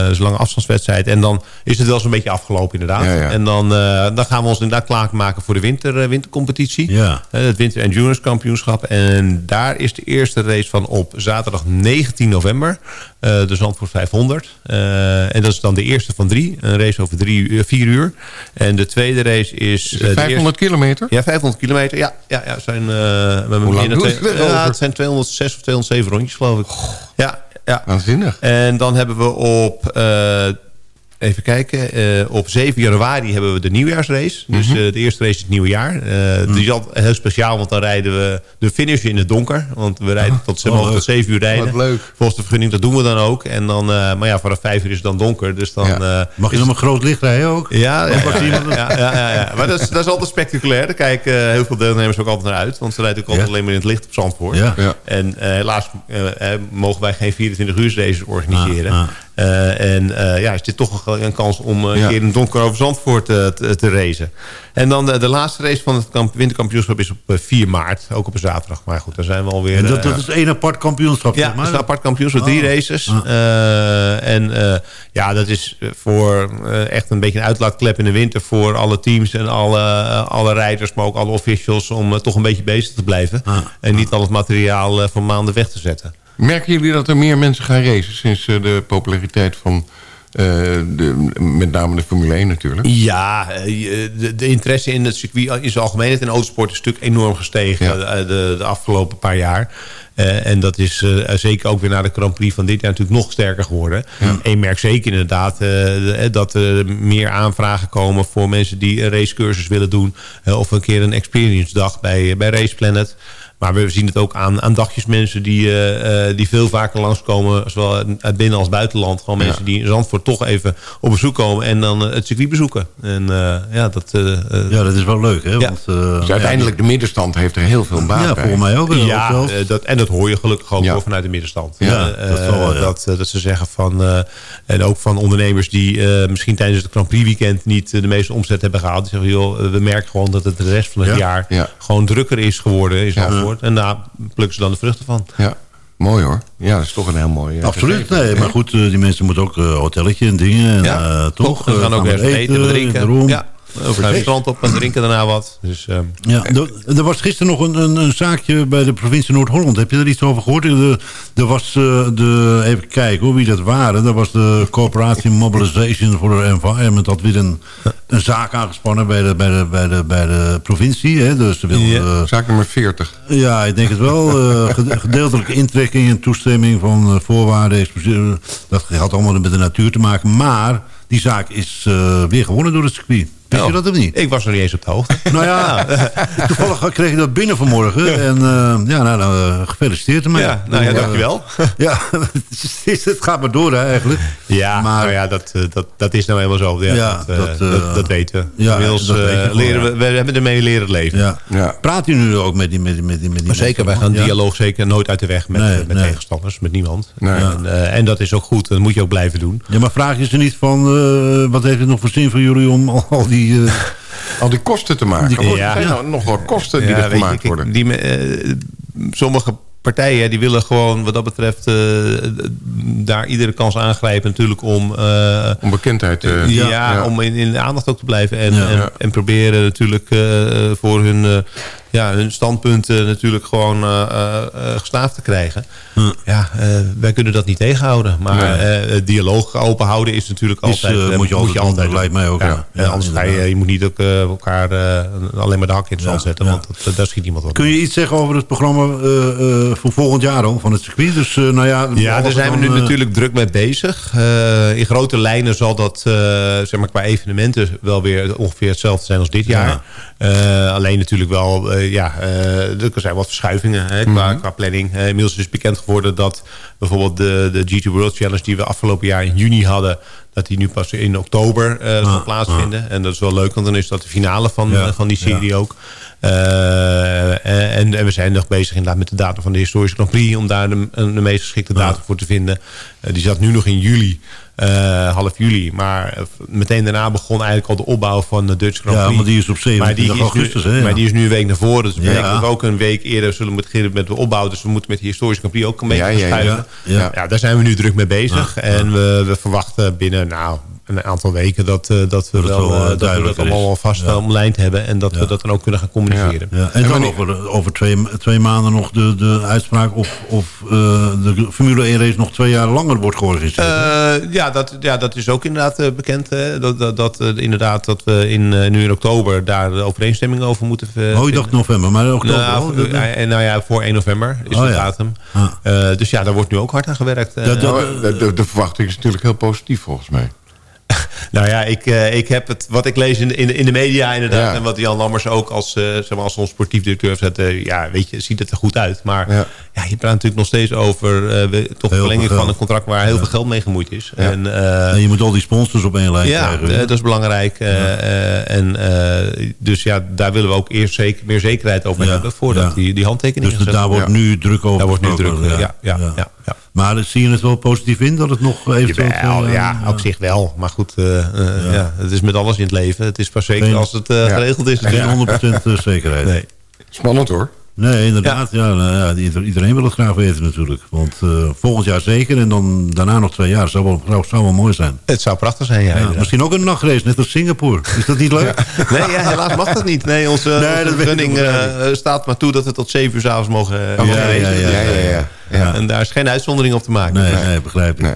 Dus een lange afstandswedstrijd. En dan is het wel zo'n beetje afgelopen inderdaad. Ja, ja. En dan, eh, dan gaan we ons inderdaad klaarmaken voor de winter, eh, wintercompetitie. Ja. Het Winter Endurance Kampioenschap. En daar is de eerste race van op zaterdag 19 november. de Zandvoort 500. Eh, en dat is dan de eerste van drie. Een race over drie, uur- vier uur. En de tweede race is... het eh, de 500 kilometer? Ja, 500 kilometer. Ja, ja, ja zijn, hebben Hoe lang twee- het ja, over? het zijn 206 of 207 rondjes, geloof ik. Ja, ja. Waanzinnig. En dan hebben we op... Even kijken. eh, op 7 januari hebben we de nieuwjaarsrace. Dus Mhm. eh, de eerste race is het nieuwe jaar. Eh, Die is altijd heel speciaal, want dan rijden we de finish in het donker. Want we rijden tot, ze Oh, mogen leuk. tot 7 uur rijden. Wat leuk. Volgens de vergunning, dat doen we dan ook. En dan, eh, maar ja, vanaf 5 uur is het dan donker. Dus dan, eh, Mag je dan een groot licht rijden ook? ja, ja, ja, ja, ja, ja, ja. maar dat is, dat is altijd spectaculair. Daar kijken heel veel deelnemers ook altijd naar uit. Want ze rijden ook altijd Ja. alleen maar in het licht op Zandvoort. Ja. Ja. En eh, helaas mogen wij geen 24 uur races organiseren. Ah, ah. Eh, en eh, ja, is dit toch een, een kans om eh, een keer in het donker over Zandvoort te, te racen. En dan de, de laatste race van het kamp, winterkampioenschap is op eh, 4 maart. Ook op een zaterdag. Maar goed, daar zijn we alweer... En dat, dat is één apart kampioenschap, ja, zeg maar. is een apart kampioenschap, drie Oh. races. Ah. En ja, dat is voor echt een beetje een uitlaatklep in de winter... voor alle teams en alle, alle rijders, maar ook alle officials... om toch een beetje bezig te blijven. Ah. En niet al het materiaal voor maanden weg te zetten. Merken jullie dat er meer mensen gaan racen sinds eh, de populariteit van eh, de, met name de Formule 1 natuurlijk? Ja, eh, de, de interesse in het circuit in zijn algemeenheid en autosport is natuurlijk enorm gestegen Ja. de, de afgelopen paar jaar. En dat is zeker ook weer na de Grand Prix van dit jaar natuurlijk nog sterker geworden. En je merkt zeker inderdaad de- dat er meer aanvragen komen voor mensen die een racecursus willen doen. of een keer een experience dag bij, bij Race Planet. Maar we zien het ook aan, aan dagjesmensen die, eh, eh, die veel vaker langskomen. Zowel uit binnen- als buitenland. Gewoon Ja. mensen die in Zandvoort toch even op bezoek komen. En dan eh, het circuit bezoeken. En eh, ja, dat... eh, eh, Ja, dat is wel leuk, hè? Ja. Want, eh, Dus uiteindelijk de middenstand heeft er heel veel baat Ja, bij. volgens mij ook. ja, eh, dat, en dat hoor je gelukkig ook Ja. wel vanuit de middenstand. Ja, dat wel, ja. dat, dat ze zeggen van... eh, en ook van ondernemers die eh, misschien tijdens het Grand Prix weekend... niet de meeste omzet hebben gehaald. Die zeggen, joh, we merken gewoon dat het de rest van het Ja. jaar... Ja. gewoon drukker is geworden in En daar plukken ze dan de vruchten van. Ja, mooi hoor. Ja, dat is toch een heel mooi... Absoluut, gegeven. nee. Maar goed, eh, die mensen moeten ook eh hotelletje en dingen. En, Ja, eh, toch? We gaan ook we ergens eten, en drinken. daarom. Ja, over naar het strand op en drinken daarna wat. Dus, ehm, Ja, er, er was gisteren nog een, een, een zaakje bij de provincie Noord-Holland. Heb je er iets over gehoord? Er, er was eh, de, even kijken hoor, wie dat waren. Dat was de Corporatie Mobilization for the Environment. had weer een, een zaak aangespannen bij de, bij de, bij de, bij de provincie. Hè? Dus ze wilden, Ja. eh, Zaak nummer 40. ja, ik denk het wel. Eh, gede- gedeeltelijke intrekking en toestemming van eh, voorwaarden. Dat had allemaal met de natuur te maken. Maar die zaak is eh, weer gewonnen door het circuit. Wist je oh, dat of niet? Ik was nog niet eens op de hoogte. Nou ja, toevallig kreeg ik dat binnen vanmorgen. En eh, ja, nou, nou eh, gefeliciteerd ermee. Ja, nou ja, Eh, dankjewel. Ja, het, gaat maar door hè, eigenlijk. Ja, Maar- nou ja, dat, eh, dat, dat is nou helemaal zo. Ja, Ja, dat, eh, dat, eh, dat, dat weten we. ja, Inmiddels dat eh, weet je gewoon, leren we, we hebben ermee leren leven. Ja. Ja. Praat u nu ook met die, met die, met die, met die Maar zeker, wij gaan Ja. dialoog zeker nooit uit de weg met, Nee, eh, met nee. tegenstanders, met niemand. Nee. En, eh, en dat is ook goed, dat moet je ook blijven doen. Ja, maar vraag je ze niet van... eh, wat heeft het nog voor zin voor jullie om al, al die... eh, Al die kosten te maken. Die kosten, Er zijn ja. nou nog wel kosten die Ja, er je, gemaakt worden. Die, me- eh, sommige partijen die willen gewoon wat dat betreft eh, daar iedere kans aangrijpen natuurlijk om... eh, Om bekendheid. eh, ja, ja. om in, in de aandacht ook te blijven. En, Ja. en, Ja. en proberen natuurlijk eh, voor hun, eh, ja, hun standpunten natuurlijk gewoon eh, eh, eh, gestaafd te krijgen. Ja, eh, wij kunnen dat niet tegenhouden. Maar Nee. het dialoog open houden is natuurlijk Is, altijd... eh, eh, moet je altijd lijkt mij ook, ja. Ja, anders ga je, je moet niet ook elkaar alleen maar de hak in het zand Ja, zetten. ja. Want dat, daar schiet niemand op. kun je iets zeggen over het programma voor volgend jaar al, van het circuit? Dus nou ja... Ja, daar zijn we nu natuurlijk druk mee bezig. In grote lijnen zal dat zeg maar, qua evenementen wel weer ongeveer hetzelfde zijn als dit jaar. Eh, alleen natuurlijk wel, eh, ja, eh, er zijn wat verschuivingen hè, qua, Mhm. qua planning. Inmiddels is bekend geworden dat bijvoorbeeld de, de GT World Challenge die we afgelopen jaar in juni hadden, dat die nu pas in oktober zal Ah, plaatsvinden. En dat is wel leuk, want dan is dat de finale van, Ja, van die serie ook. En, en we zijn nog bezig inderdaad met de datum van de historische Grand Prix... om daar de, de meest geschikte datum voor te vinden. Die zat nu nog in juli. Eh, half juli. Maar eh, meteen daarna begon eigenlijk al de opbouw van de Dutch Grand Ja, Prix. maar die is op 27 Maar die is augustus, hè, ja. Maar die is nu een week naar voren. Dus we Ja. we ook een week eerder zullen beginnen met de opbouw. Dus we moeten met de historische Grand Prix ook een beetje Ja, gaan ja, ja. schuiven. Ja. Ja. daar zijn we nu druk mee bezig. En we, we verwachten binnen nou, een aantal weken dat, eh, dat we het wel, wel, eh, eh, dat we dat allemaal is. al vast Ja. ja. omlijnd hebben. En dat we dat dan ook kunnen gaan communiceren. Ja, en dan over, over twee, twee maanden nog de, de uitspraak of, of eh, de Formule 1 race nog twee jaar langer wordt georganiseerd. Eh, ja, dat, ja, dat is ook inderdaad eh, bekend. hè. Dat, dat, dat, eh, inderdaad dat we in, eh, nu in oktober daar de overeenstemming over moeten uh, oh, je dacht november, maar oktober nou, wel? eh, nou ja, voor 1 november is Oh, de ja. datum. Ah. Eh, dus ja, daar wordt nu ook hard aan gewerkt. eh. De, de, de verwachting is natuurlijk heel positief volgens mij. Nou ja, ik, eh, ik heb het, wat ik lees in de, in de, in de media inderdaad... Ja. en wat Jan Lammers ook als, eh, zeg maar als ons sportief directeur zet... eh, ja, weet je, ziet het er goed uit. Maar ja. je praat natuurlijk nog steeds over... eh, we- toch verlenging van een contract... waar heel veel geld mee gemoeid is. Ja. En, eh, En je moet al die sponsors op één lijn ja, krijgen. eh, dat is belangrijk. en, eh, dus ja, daar willen we ook eerst zeker, meer zekerheid over Ja, hebben... voordat ja. die, die handtekening Dus gezet daar wordt nu druk over Daar wordt nu druk, ja, ja, ja, ja. Maar zie je het wel positief in dat het nog eventueel... Jawel, ja, op zich wel. Maar goed, ja. het is met alles in het leven. Het is pas zeker Geen- als het Ja. geregeld is. Geen 100% eh, zekerheid. Nee. Spannend hoor. Nee, inderdaad. Ja. nou ja, ieder- iedereen wil het graag weten natuurlijk. Want eh, volgend jaar zeker en dan daarna nog twee jaar. Zou wel, zou, zou wel mooi zijn. Het zou prachtig zijn, ja. Misschien ook een nachtrace, net als Singapore. Is dat niet leuk? Nee, ja, helaas mag dat niet. Nee, onze, Nee, onze running eh, staat maar toe dat we tot 7 uur s'avonds mogen, eh, mogen ja, racen. ja, ja, ja. En daar is geen uitzondering op te maken. Nee, nee, begrijp ik.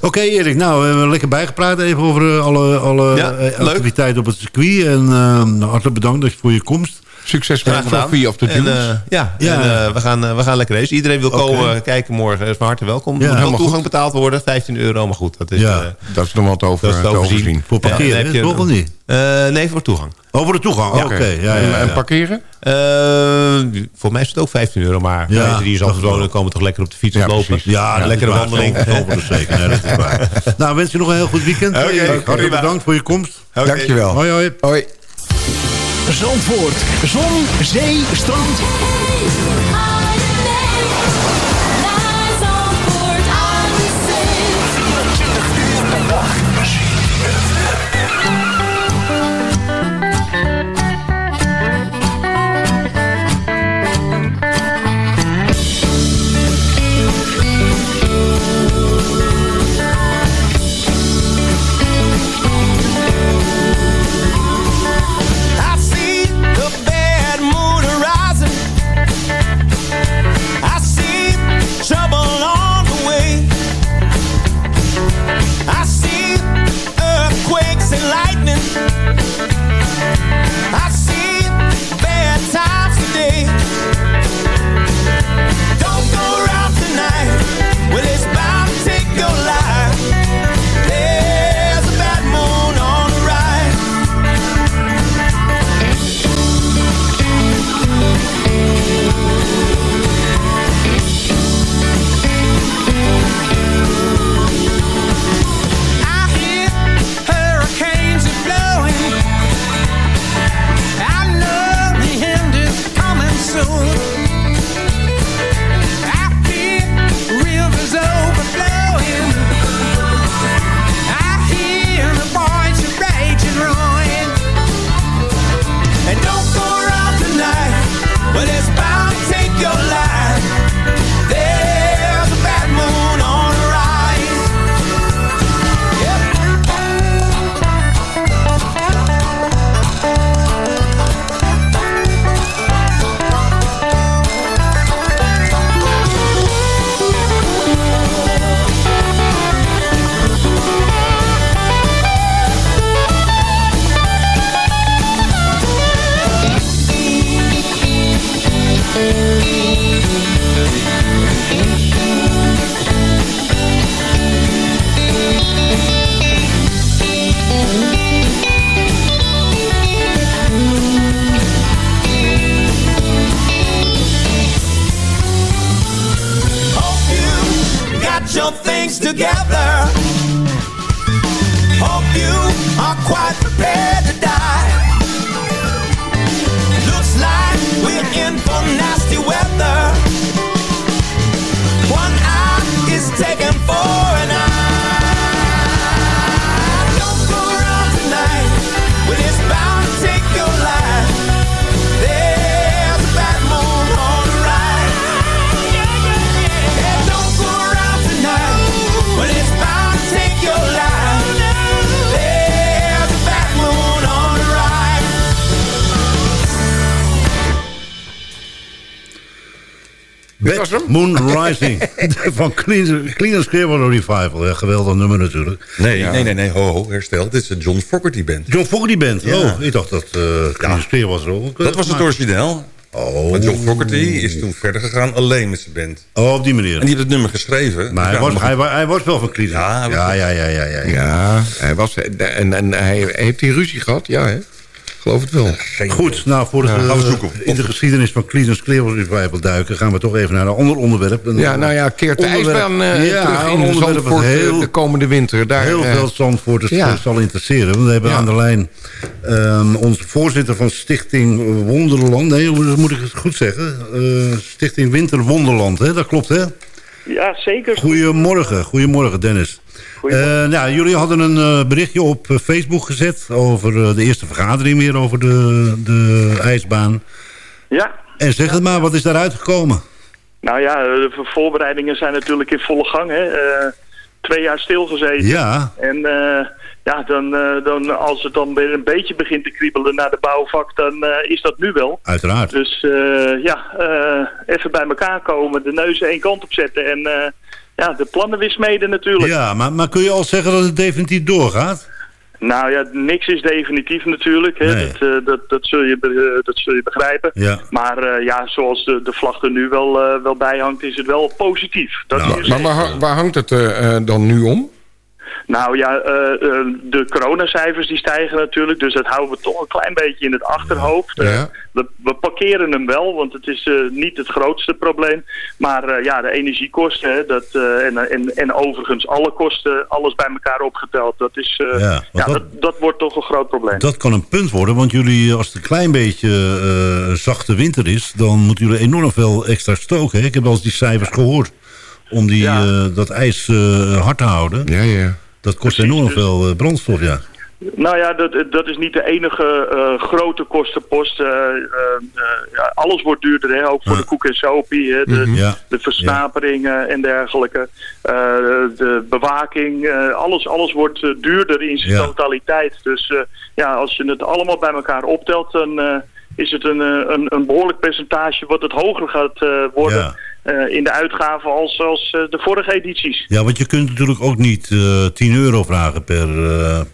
Oké Erik, nou, we hebben lekker bijgepraat even over alle, alle activiteiten op het circuit. En nou, hartelijk bedankt voor je komst. Succes met gedaan. Trophy of the Dunes. eh, ja, Ja. En, eh, we, gaan, eh, we gaan lekker racen. Iedereen wil komen kijken morgen. is van harte welkom. Er moet wel toegang betaald worden. 15 euro, maar goed. Dat is, Ja. eh, dat is nog wat over dat is te te overzien. overzien. Voor parkeren, heb je- Toch of niet? Eh, nee, voor toegang. Over de toegang, Ja. oké. Ja, ja, En- ja. En parkeren? Eh, volgens mij is het ook 15 euro, maar Ja, mensen die in Zandvoort wel. wonen komen toch lekker op de fiets Ja, lopen. precies. Ja, dat lekkere is wandeling. Zeker. Nee, dat is waar. nou, wens je nog een heel goed weekend. Oké, bedankt voor je komst. Dankjewel. Hoi, hoi. Hoi. Zandvoort. Zon, zee, strand. Rising. van Clean, Clean Clearwater Revival. Ja, geweldig nummer natuurlijk. Nee, nee, nee, nee, ho, ho, herstel. Dit is de John Fogerty Band. John Fogerty Band. Ja. Oh, ik dacht dat uh, Clean Clearwater ook. Dat was het origineel. Oh. John Fogerty is toen verder gegaan alleen met zijn band. Oh, op die manier. En die heeft het nummer geschreven. Maar hij Ja, was, hij, hij was wel van Clean. Ja, was ja, ja, ja, ja, ja, ja. Ja, hij was, en, en hij heeft hij ruzie gehad? Ja, hè? Geloof het wel. Goed, nou, voor het, Ja, gaan we zoeken. in de geschiedenis van Cleveland Clearwater Revival duiken... gaan we toch even naar een ander onderwerp. Een Ja, nou ja, keert de ijsbaan eh, ja, terug in onderwerp Zandvoort heel, eh, de komende winter. Daar, heel eh, veel Zandvoorters ja. eh, zal interesseren. Want we hebben Ja. aan de lijn ehm, onze voorzitter van Stichting Wonderland. Nee, hoe moet ik het goed zeggen? Eh, Stichting Winter Wonderland, hè? dat klopt, hè? Ja, zeker. Goedemorgen, goedemorgen Dennis. Eh, nou, jullie hadden een eh, berichtje op eh, Facebook gezet over de eerste vergadering weer over de, de ijsbaan. Ja. En zeg het maar, wat is daaruit gekomen? Nou ja, de voorbereidingen zijn natuurlijk in volle gang. Hè. Twee jaar stilgezeten. Ja. En ja, dan, dan, als het dan weer een beetje begint te kriebelen naar de bouwvak, dan is dat nu wel. Uiteraard. Dus ja, even bij elkaar komen, de neus één kant op zetten en ja, de plannen weer smeden natuurlijk. Ja, maar, maar kun je al zeggen dat het definitief doorgaat? Nou ja, niks is definitief natuurlijk. Hè. Nee. Dat, eh, dat, dat, zul je, eh, dat zul je begrijpen. Ja. Maar eh, ja, zoals de, de vlag er nu wel, eh, wel bij hangt, is het wel positief. Dat is maar waar, waar hangt het dan nu om? Nou ja, eh, eh, de coronacijfers die stijgen natuurlijk, dus dat houden we toch een klein beetje in het achterhoofd. Eh, Ja. we, we parkeren hem wel, want het is eh, niet het grootste probleem. Maar eh, ja, de energiekosten hè, dat, eh, en, en, en overigens alle kosten, alles bij elkaar opgeteld, dat, is, eh, Ja, ja, dat, dat- dat, wordt toch een groot probleem. Dat kan een punt worden, want jullie, als het een klein beetje eh, zachte winter is... dan moeten jullie enorm veel extra stoken. Hè? Ik heb wel eens die cijfers gehoord. Om die, eh, dat ijs eh, hard te houden. Ja, ja. Dat kost enorm veel eh, brandstof, ja. Nou ja, dat, dat is niet de enige eh, grote kostenpost. Eh, eh, eh, ja, alles wordt duurder, hè? ook voor de koek en sopie. Hè? De. Ja. de versnaperingen en dergelijke. Eh, de bewaking. eh, alles, alles wordt eh, duurder in zijn totaliteit. Dus eh, ja, als je het allemaal bij elkaar optelt... dan eh, is het een, eh, een, een behoorlijk percentage wat het hoger gaat eh, worden... Eh, in de uitgaven als, als eh, de vorige edities. Ja, want je kunt natuurlijk ook niet eh 10 euro vragen per,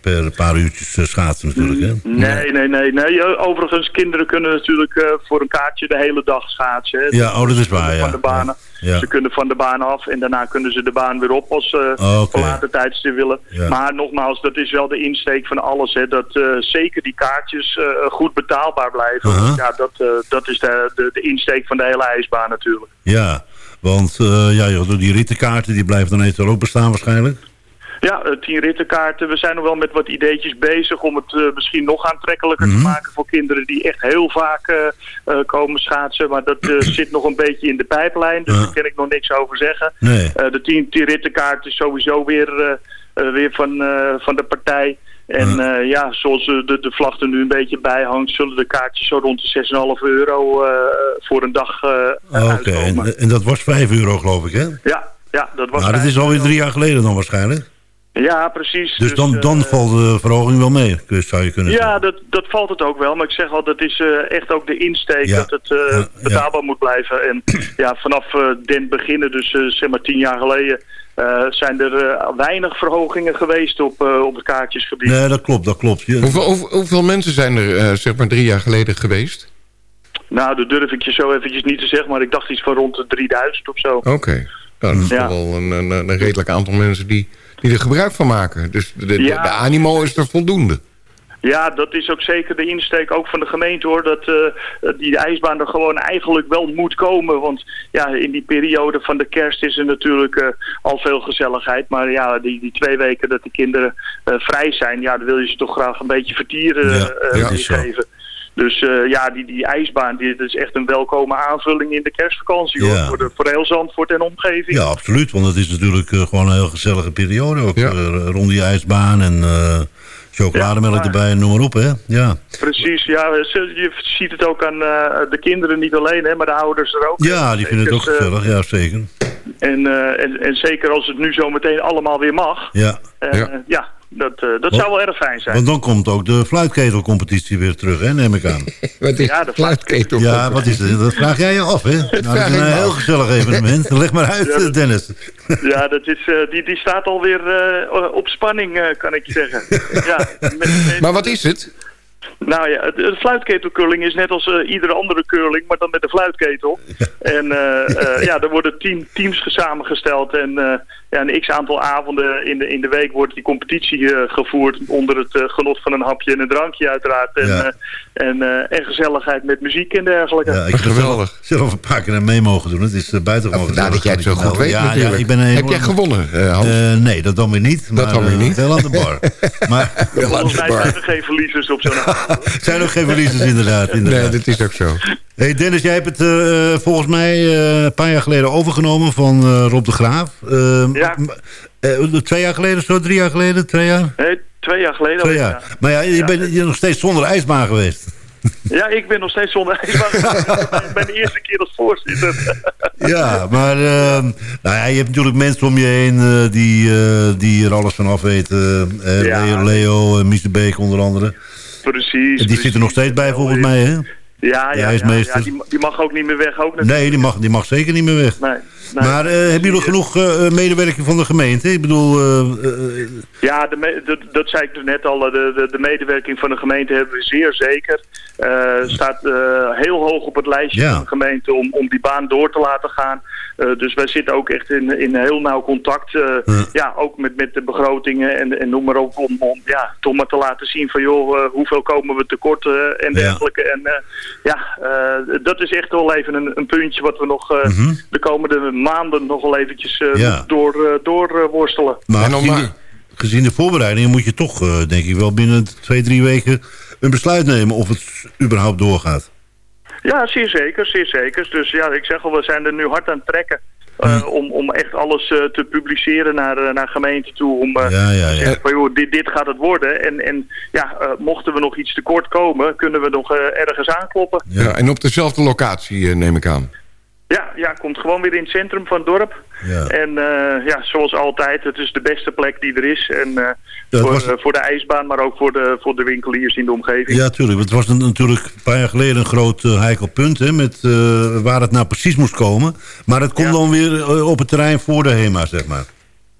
per paar uurtjes schaatsen natuurlijk, hè? Nee, nee, nee, nee. Overigens, kinderen kunnen natuurlijk voor een kaartje de hele dag schaatsen. Hè. Ja, oh, dat is waar, Van ja. de banen. Ja. Ja. Ze kunnen van de baan af en daarna kunnen ze de baan weer op als ze Oh, oké. op later tijdstip willen. Ja. Maar nogmaals, dat is wel de insteek van alles. Hè, dat eh, zeker die kaartjes eh, goed betaalbaar blijven. Ja, dat, eh, dat is de, de, de insteek van de hele ijsbaan natuurlijk. Ja, want ja, joh, die rittenkaarten die blijven dan eventueel ook bestaan waarschijnlijk. Ja, eh, tien rittenkaarten. We zijn nog wel met wat ideetjes bezig om het eh, misschien nog aantrekkelijker Mhm. te maken voor kinderen die echt heel vaak eh, komen schaatsen. Maar dat zit nog een beetje in de pijplijn, dus daar kan ik nog niks over zeggen. Nee. De tien, tien rittenkaart is sowieso weer, weer van, van de partij. En ja, ja zoals de, de vlag er nu een beetje bij hangt, zullen de kaartjes zo rond de 6,5 euro voor een dag Oh, Oké, en, en dat was 5 euro geloof ik, hè? Ja, ja, dat was Nou, dat is alweer drie jaar geleden dan waarschijnlijk. Ja, precies. Dus dan, eh, dan valt de verhoging wel mee, dus zou je kunnen zeggen. Ja, dat, dat valt het ook wel. Maar ik zeg al, dat is eh, echt ook de insteek Ja. dat het eh, betaalbaar moet blijven. En ja, vanaf eh, den beginnen, dus zeg maar tien jaar geleden, eh, zijn er eh, weinig verhogingen geweest op, eh, op het kaartjesgebied. Nee, dat klopt, dat klopt. Hoeveel, hoeveel, hoeveel mensen zijn er eh, zeg maar drie jaar geleden geweest? Nou, dat durf ik je zo eventjes niet te zeggen, maar ik dacht iets van rond de 3000 of zo. Oké. Nou, dat is wel een, een, een redelijk aantal mensen die, die er gebruik van maken. Dus de, de, Ja. de animo is er voldoende. Ja, dat is ook zeker de insteek ook van de gemeente hoor. Dat eh, die ijsbaan er gewoon eigenlijk wel moet komen. Want ja, in die periode van de kerst is er natuurlijk eh, al veel gezelligheid. Maar ja, die, die twee weken dat de kinderen eh, vrij zijn, ja, dan wil je ze toch graag een beetje vertieren Ja, geven. Dus eh, ja, die, die ijsbaan, die, dat is echt een welkome aanvulling in de kerstvakantie hoor. Voor, de, voor heel Zandvoort en omgeving. Ja, absoluut. Want het is natuurlijk eh, gewoon een heel gezellige periode. Ook eh, rond die ijsbaan en eh chocolademelk Ja, erbij en noem maar op, hè? Ja, Precies, ja, je ziet het ook aan eh, de kinderen niet alleen, hè, maar de ouders er ook. ja die vinden het ook Dus, eh, gezellig. Ja, zeker. En, eh, en, en zeker als het nu zo meteen allemaal weer mag. Ja. ja. Dat, eh, dat zou wel erg fijn zijn. Want dan komt ook de fluitketelcompetitie weer terug, hè, neem ik aan. Wat is Ja, de fluitketel? Ja, wat is het? Dat vraag jij je af, hè? Nou, dat vraag is een heel af. gezellig evenement. Leg maar uit, Ja, dat- Dennis. Ja, dat is, eh, die, die staat alweer eh op spanning, eh, kan ik je zeggen. ja, met- met- Maar wat is het? Nou ja, de, de fluitketelcurling is net als eh, iedere andere curling, maar dan met de fluitketel. En eh, eh, ja, er worden tien teams samengesteld en eh, ja, een x-aantal avonden in de, in de week wordt die competitie eh, gevoerd onder het genot van een hapje en een drankje uiteraard. En, Ja. eh, en, eh, en gezelligheid met muziek en dergelijke. Ja, ik heb Geweldig. zelf, zelf een paar keer aan mee mogen doen. Het is uh, buitengewoon Vandaar dat jij het zo goed weet natuurlijk. Ja, ik ben een Heb jij gewonnen, Hans? Nee, dat dan weer niet. Dat maar, dan weer niet. Wel aan de bar. maar Volgens mij zijn er geen verliezers op zo'n avond. zijn ook geen verliezers inderdaad. inderdaad. Nee, dat is ook zo. Hey Dennis, jij hebt het eh, eh, volgens mij eh, een paar jaar geleden overgenomen van eh, Rob de Graaf. Ehm, Ja. twee jaar geleden, zo drie jaar geleden, twee jaar? Nee, twee jaar geleden. Twee jaar. Maar ja, je bent je nog steeds zonder ijsbaan geweest. Ja. ja, ik ben nog steeds zonder ijsbaan. Mijn eerste keer als voorzitter. Ja, maar ehm, nou ja, je hebt natuurlijk mensen om je heen eh, die, eh, die er alles van af weten. Eh, Ja. Leo, uh, de Beek onder andere. Precies. Die zit er nog steeds bij volgens mij, hè? Ja, ja, ja, die, die mag ook niet meer weg. Ook natuurlijk. Nee, die mag, die mag zeker niet meer weg. Nee, nee. Maar eh, hebben jullie genoeg eh, medewerking van de gemeente? Ik bedoel, eh, eh, Ja, de dat zei ik net al. De, de, de medewerking van de gemeente hebben we zeer zeker. Eh, staat eh, heel hoog op het lijstje Ja. van de gemeente om, om die baan door te laten gaan. Eh, dus wij zitten ook echt in, in heel nauw contact. eh, ja. ook met, met de begrotingen en, en noem maar op. Om, om ja, toch maar te laten zien van joh, eh, hoeveel komen we tekort eh, en dergelijke. En eh, ja, eh, dat is echt wel even een, een puntje wat we nog eh, Mhm. de komende maanden nog wel eventjes eh, Ja. door, eh, door eh, worstelen. maar En gezien, maar- de, gezien de voorbereidingen moet je toch, eh, denk ik wel, binnen twee, drie weken een besluit nemen of het überhaupt doorgaat. Ja, zeer zeker, zeer zeker. Dus ja, ik zeg al, we zijn er nu hard aan het trekken. Eh, Hm. om, om echt alles eh, te publiceren naar, eh, naar gemeente toe. Om eh, Ja, ja, te ja. zeggen van, joh, dit, dit gaat het worden. En, en ja, eh, mochten we nog iets tekort komen, kunnen we nog eh, ergens aankloppen. Ja. en op dezelfde locatie, eh, neem ik aan. Ja, ja, komt gewoon weer in het centrum van het dorp. Ja. En eh, ja, zoals altijd, het is de beste plek die er is. En eh, voor, was- eh, voor de ijsbaan, maar ook voor de, voor de winkeliers in de omgeving. Ja, tuurlijk. Het was een- natuurlijk een paar jaar geleden een groot heikel punt... Hè, met, waar het nou precies moest komen. Maar het komt Ja. dan weer op het terrein voor de HEMA, zeg maar.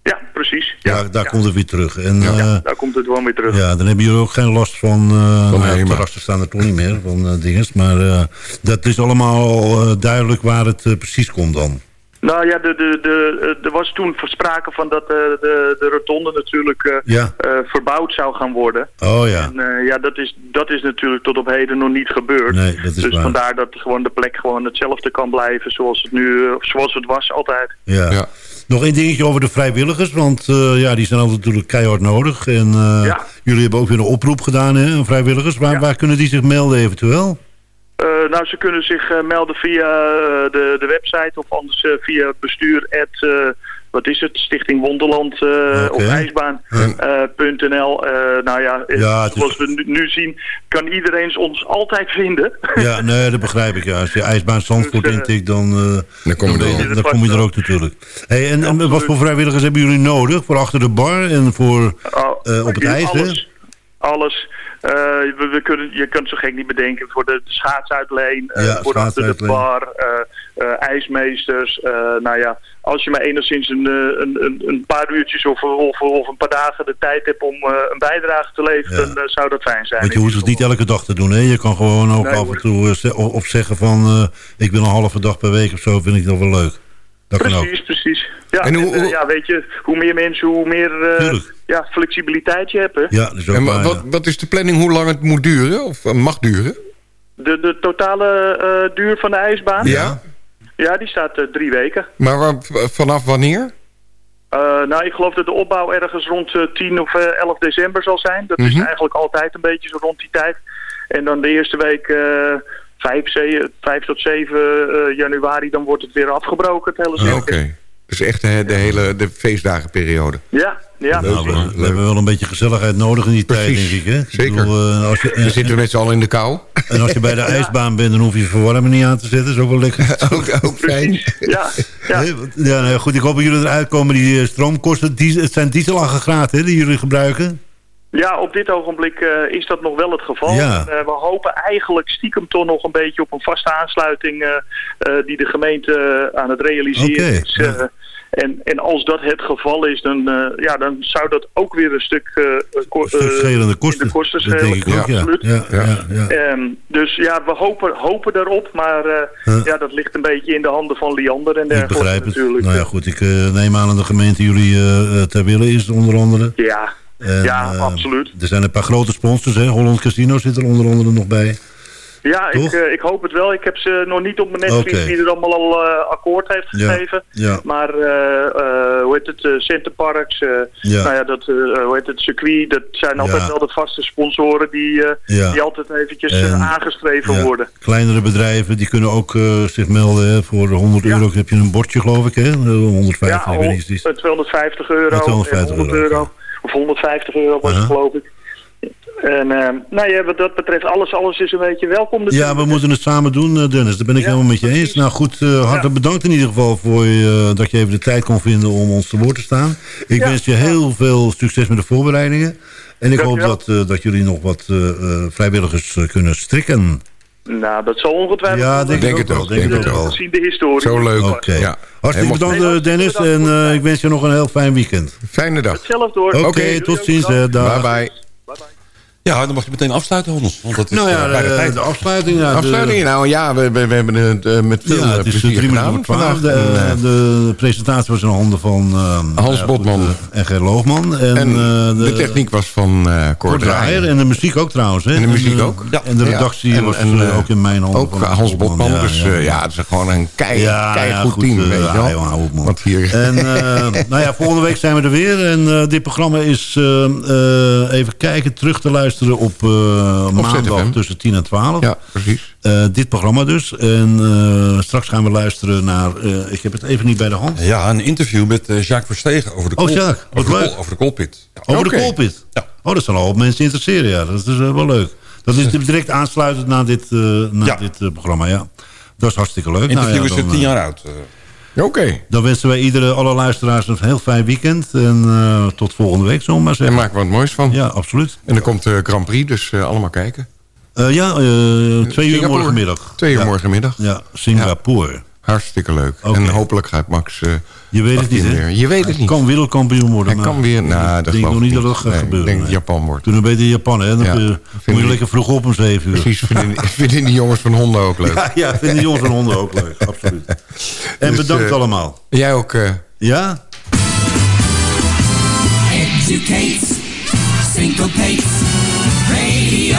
Ja, precies. Ja, Ja, daar ja. komt het weer terug. En, ja. Ja, daar komt het gewoon weer terug. ja, dan hebben jullie ook geen last van... eh Van nou, terrassen staan er toch niet meer, van eh dinges. Maar eh, dat is allemaal eh, duidelijk waar het eh, precies komt dan. Nou ja, de, de, de, eh, er was toen sprake van dat eh, de, de rotonde natuurlijk eh, Ja. eh, verbouwd zou gaan worden. Oh ja. En eh, ja, dat is, dat is natuurlijk tot op heden nog niet gebeurd. Nee, dat is dus waar. vandaar dat gewoon de plek gewoon hetzelfde kan blijven zoals het nu, eh, zoals het was altijd. Ja. Nog één dingetje over de vrijwilligers, want eh, ja, die zijn altijd natuurlijk keihard nodig. En eh, Ja. jullie hebben ook weer een oproep gedaan, hè, aan vrijwilligers. Waar, Ja. waar kunnen die zich melden eventueel? Eh, nou, ze kunnen zich melden via de, de website of anders via bestuur. At, wat is het? Stichting Wonderland eh, Oké. of ijsbaan.nl. Eh, nou ja, eh, Ja, het is- zoals we nu, nu zien, kan iedereen ons altijd vinden. Ja, nee, dat begrijp ik. Ja. Als je ijsbaan Zandvoort Dus, intikt, dan, eh, Dan kom je dan, er kom je er ook natuurlijk. Hey, en, en wat voor vrijwilligers hebben jullie nodig? Voor achter de bar en voor Oh, eh, op het ijs, hè? alles, Alles. Eh, we, we kunnen, je kunt zo gek niet bedenken. Voor de schaatsuitleen, eh, Ja, voor achter de bar, eh, eh, ijsmeesters. eh, nou ja, als je maar enigszins een, eh, een, een, paar uurtjes of, of, of een paar dagen de tijd hebt om eh, een bijdrage te leveren, Ja. dan eh, zou dat fijn zijn. Want je hoeft het niet elke dag te doen, hè? Je kan gewoon ook Nee, af en toe eh, of zeggen van... eh, ik wil een halve dag per week of zo, vind ik dat wel leuk. Dat kan ook. Precies, precies. Ja, En en hoe- eh, hoe- ja, weet je, hoe meer mensen, hoe meer eh, ja, flexibiliteit je hebt. Hè? Ja, dat is ook En waar, wat, ja. wat is de planning hoe lang het moet duren? Of eh, mag duren? De, de totale eh, duur van de ijsbaan? Ja. Ja, die staat drie weken. Maar waar- vanaf wanneer? Eh, nou, ik geloof dat de opbouw ergens rond eh, 10 of eh, 11 december zal zijn. Dat is Mhm. eigenlijk altijd een beetje zo rond die tijd. En dan de eerste week eh 5, 7, 5 tot 7 eh, januari, dan wordt het weer afgebroken, het hele Oké. circuit. Dus echt de, de hele de feestdagenperiode. Ja, ja. Nou, we, precies. we hebben wel een beetje gezelligheid nodig in die Precies, tijd, denk ik. Hè? Ik zeker. bedoel, eh, als je, zitten we met z'n allen in de kou. en als je bij de ijsbaan bent, dan hoef je je verwarming niet aan te zetten. Dat is ook wel lekker. ook, ook fijn. Ja, nou ja, goed, ik hoop dat jullie eruit komen. Die eh, stroomkosten, die, het zijn dieselaggregaten hè, die jullie gebruiken. Ja, op dit ogenblik eh, is dat nog wel het geval. Ja. Eh, we hopen eigenlijk stiekem toch nog een beetje op een vaste aansluiting eh, eh, die de gemeente aan het realiseren Oké, is. En, en als dat het geval is, dan, eh, ja, dan zou dat ook weer een stuk, eh, ko- Een stuk eh, kosten. de kosten Dat denk schelen. ja. absoluut. Ja, ja, ja. Ehm, dus ja, we hopen, hopen daarop, maar eh, Ja. ja, dat ligt een beetje in de handen van Liander en Ik dergelijke begrijp het. natuurlijk. Nou ja, goed, ik eh, neem aan dat de gemeente jullie ter wille is, onder andere. Ja, En, ja eh, absoluut. Er zijn een paar grote sponsors, hè. Holland Casino zit er onder andere nog bij. Ja, ik, eh, ik hoop het wel. Ik heb ze nog niet op mijn netvlies Oké. wie er allemaal al eh, akkoord heeft gegeven. ja. Maar hoe heet het, Centerparks, Ja. nou ja, dat, hoe heet het, circuit, dat zijn altijd wel de vaste sponsoren die, die altijd eventjes En- aangestreven Ja, worden. Kleinere bedrijven, die kunnen ook zich melden. Hè. Voor 100 euro heb je een bordje, geloof ik, hè? 150, Ja, ik weet niet precies. eh, 250 euro Ja, 250 en 100 euro. Of 150 euro was het geloof ik. En eh, nou ja, wat dat betreft, alles, alles is een beetje welkom. Ja, natuurlijk. we moeten het samen doen, eh, Dennis. Daar ben ik Ja, helemaal met je eens. Nou goed, eh, hartelijk bedankt in ieder geval voor je, dat je even de tijd kon vinden om ons te woord te staan. Ik Ja. wens je heel veel succes met de voorbereidingen. En ik hoop dat, dat jullie nog wat vrijwilligers kunnen strikken. Nou, dat zal ongetwijfeld. Ja, denk, Denk ik het wel. Denk denk ik ook het wel. Gezien de historie. Zo leuk. Ja. Hartstikke Helemaal- bedankt, eh, Dennis. En eh, ik wens je nog een heel fijn weekend. Fijne dag. Hetzelfde hoor. Oké, tot ziens. eh, dag. Bye bye. Ja, dan mag je meteen afsluiten, Hans. Want dat is Nou ja, eh, de, tijd. de afsluiting. Ja, de- Afsluiting, nou ja, we, we, we hebben het eh, met veel Ja, eh, het is plezier drie minuten gedaan vandaag. De, En, de presentatie was in handen van... eh, Hans Botman. en Ger Loogman. En, en eh, de, techniek was van eh Cor Kort Draaier. Draaier. En de muziek ook trouwens. Hè? En de muziek ook. En de redactie Ja, en- was en, ook in mijn handen. Ook van Hans Botman. Ja, dus ja, eh, ja, het is gewoon een kei, Ja, kei ja, goed, goed, team, weet je ja, wel. Want hier... En eh, nou ja, volgende week zijn we er weer. En dit programma is even kijken, terug te luisteren op eh, maandag ZFM. tussen 10 en 12. Ja, precies. Eh, dit programma dus. En eh, straks gaan we luisteren naar... eh, ik heb het even niet bij de hand. Ja, een interview met Jacques Verstegen over de Oh, kool- Jacques, over, de leuk. kool- over de koolpit. Ja. Over de koolpit? Ja. Oh, dat zal al mensen interesseren, ja. Dat is wel leuk. Dat is direct aansluitend na dit, eh, na Ja. dit programma, ja. Dat is hartstikke leuk. interview Nou ja, is er tien jaar oud. Eh. Oké. Dan wensen wij iedere, alle luisteraars een heel fijn weekend. En eh, tot volgende week, zullen we maar En zeggen. maken we wat moois van. Ja, absoluut. En dan komt de Grand Prix, dus eh, allemaal kijken. Eh, ja, eh, twee uur morgenmiddag. Twee uur ja. morgenmiddag. Ja, Singapore. Hartstikke leuk. En hopelijk gaat Max... Je weet het niet, hè? Je weet het niet. kan wereldkampioen worden. Hij maar kan weer... Nou, ik dat denk geloof nog ik niet dat dat gaat Nee, gebeuren. Ik denk dat Japan wordt. Toen een beetje Japan, hè? Dan Ja. Vind moet je ik- lekker vroeg op om zeven uur. Precies, vinden, vinden die jongens van Honda ook leuk. Ja, ja, vinden die jongens van honden ook leuk. Absoluut. En Dus, bedankt eh, allemaal. Jij ook... eh, Ja? Educates, syncopates, radio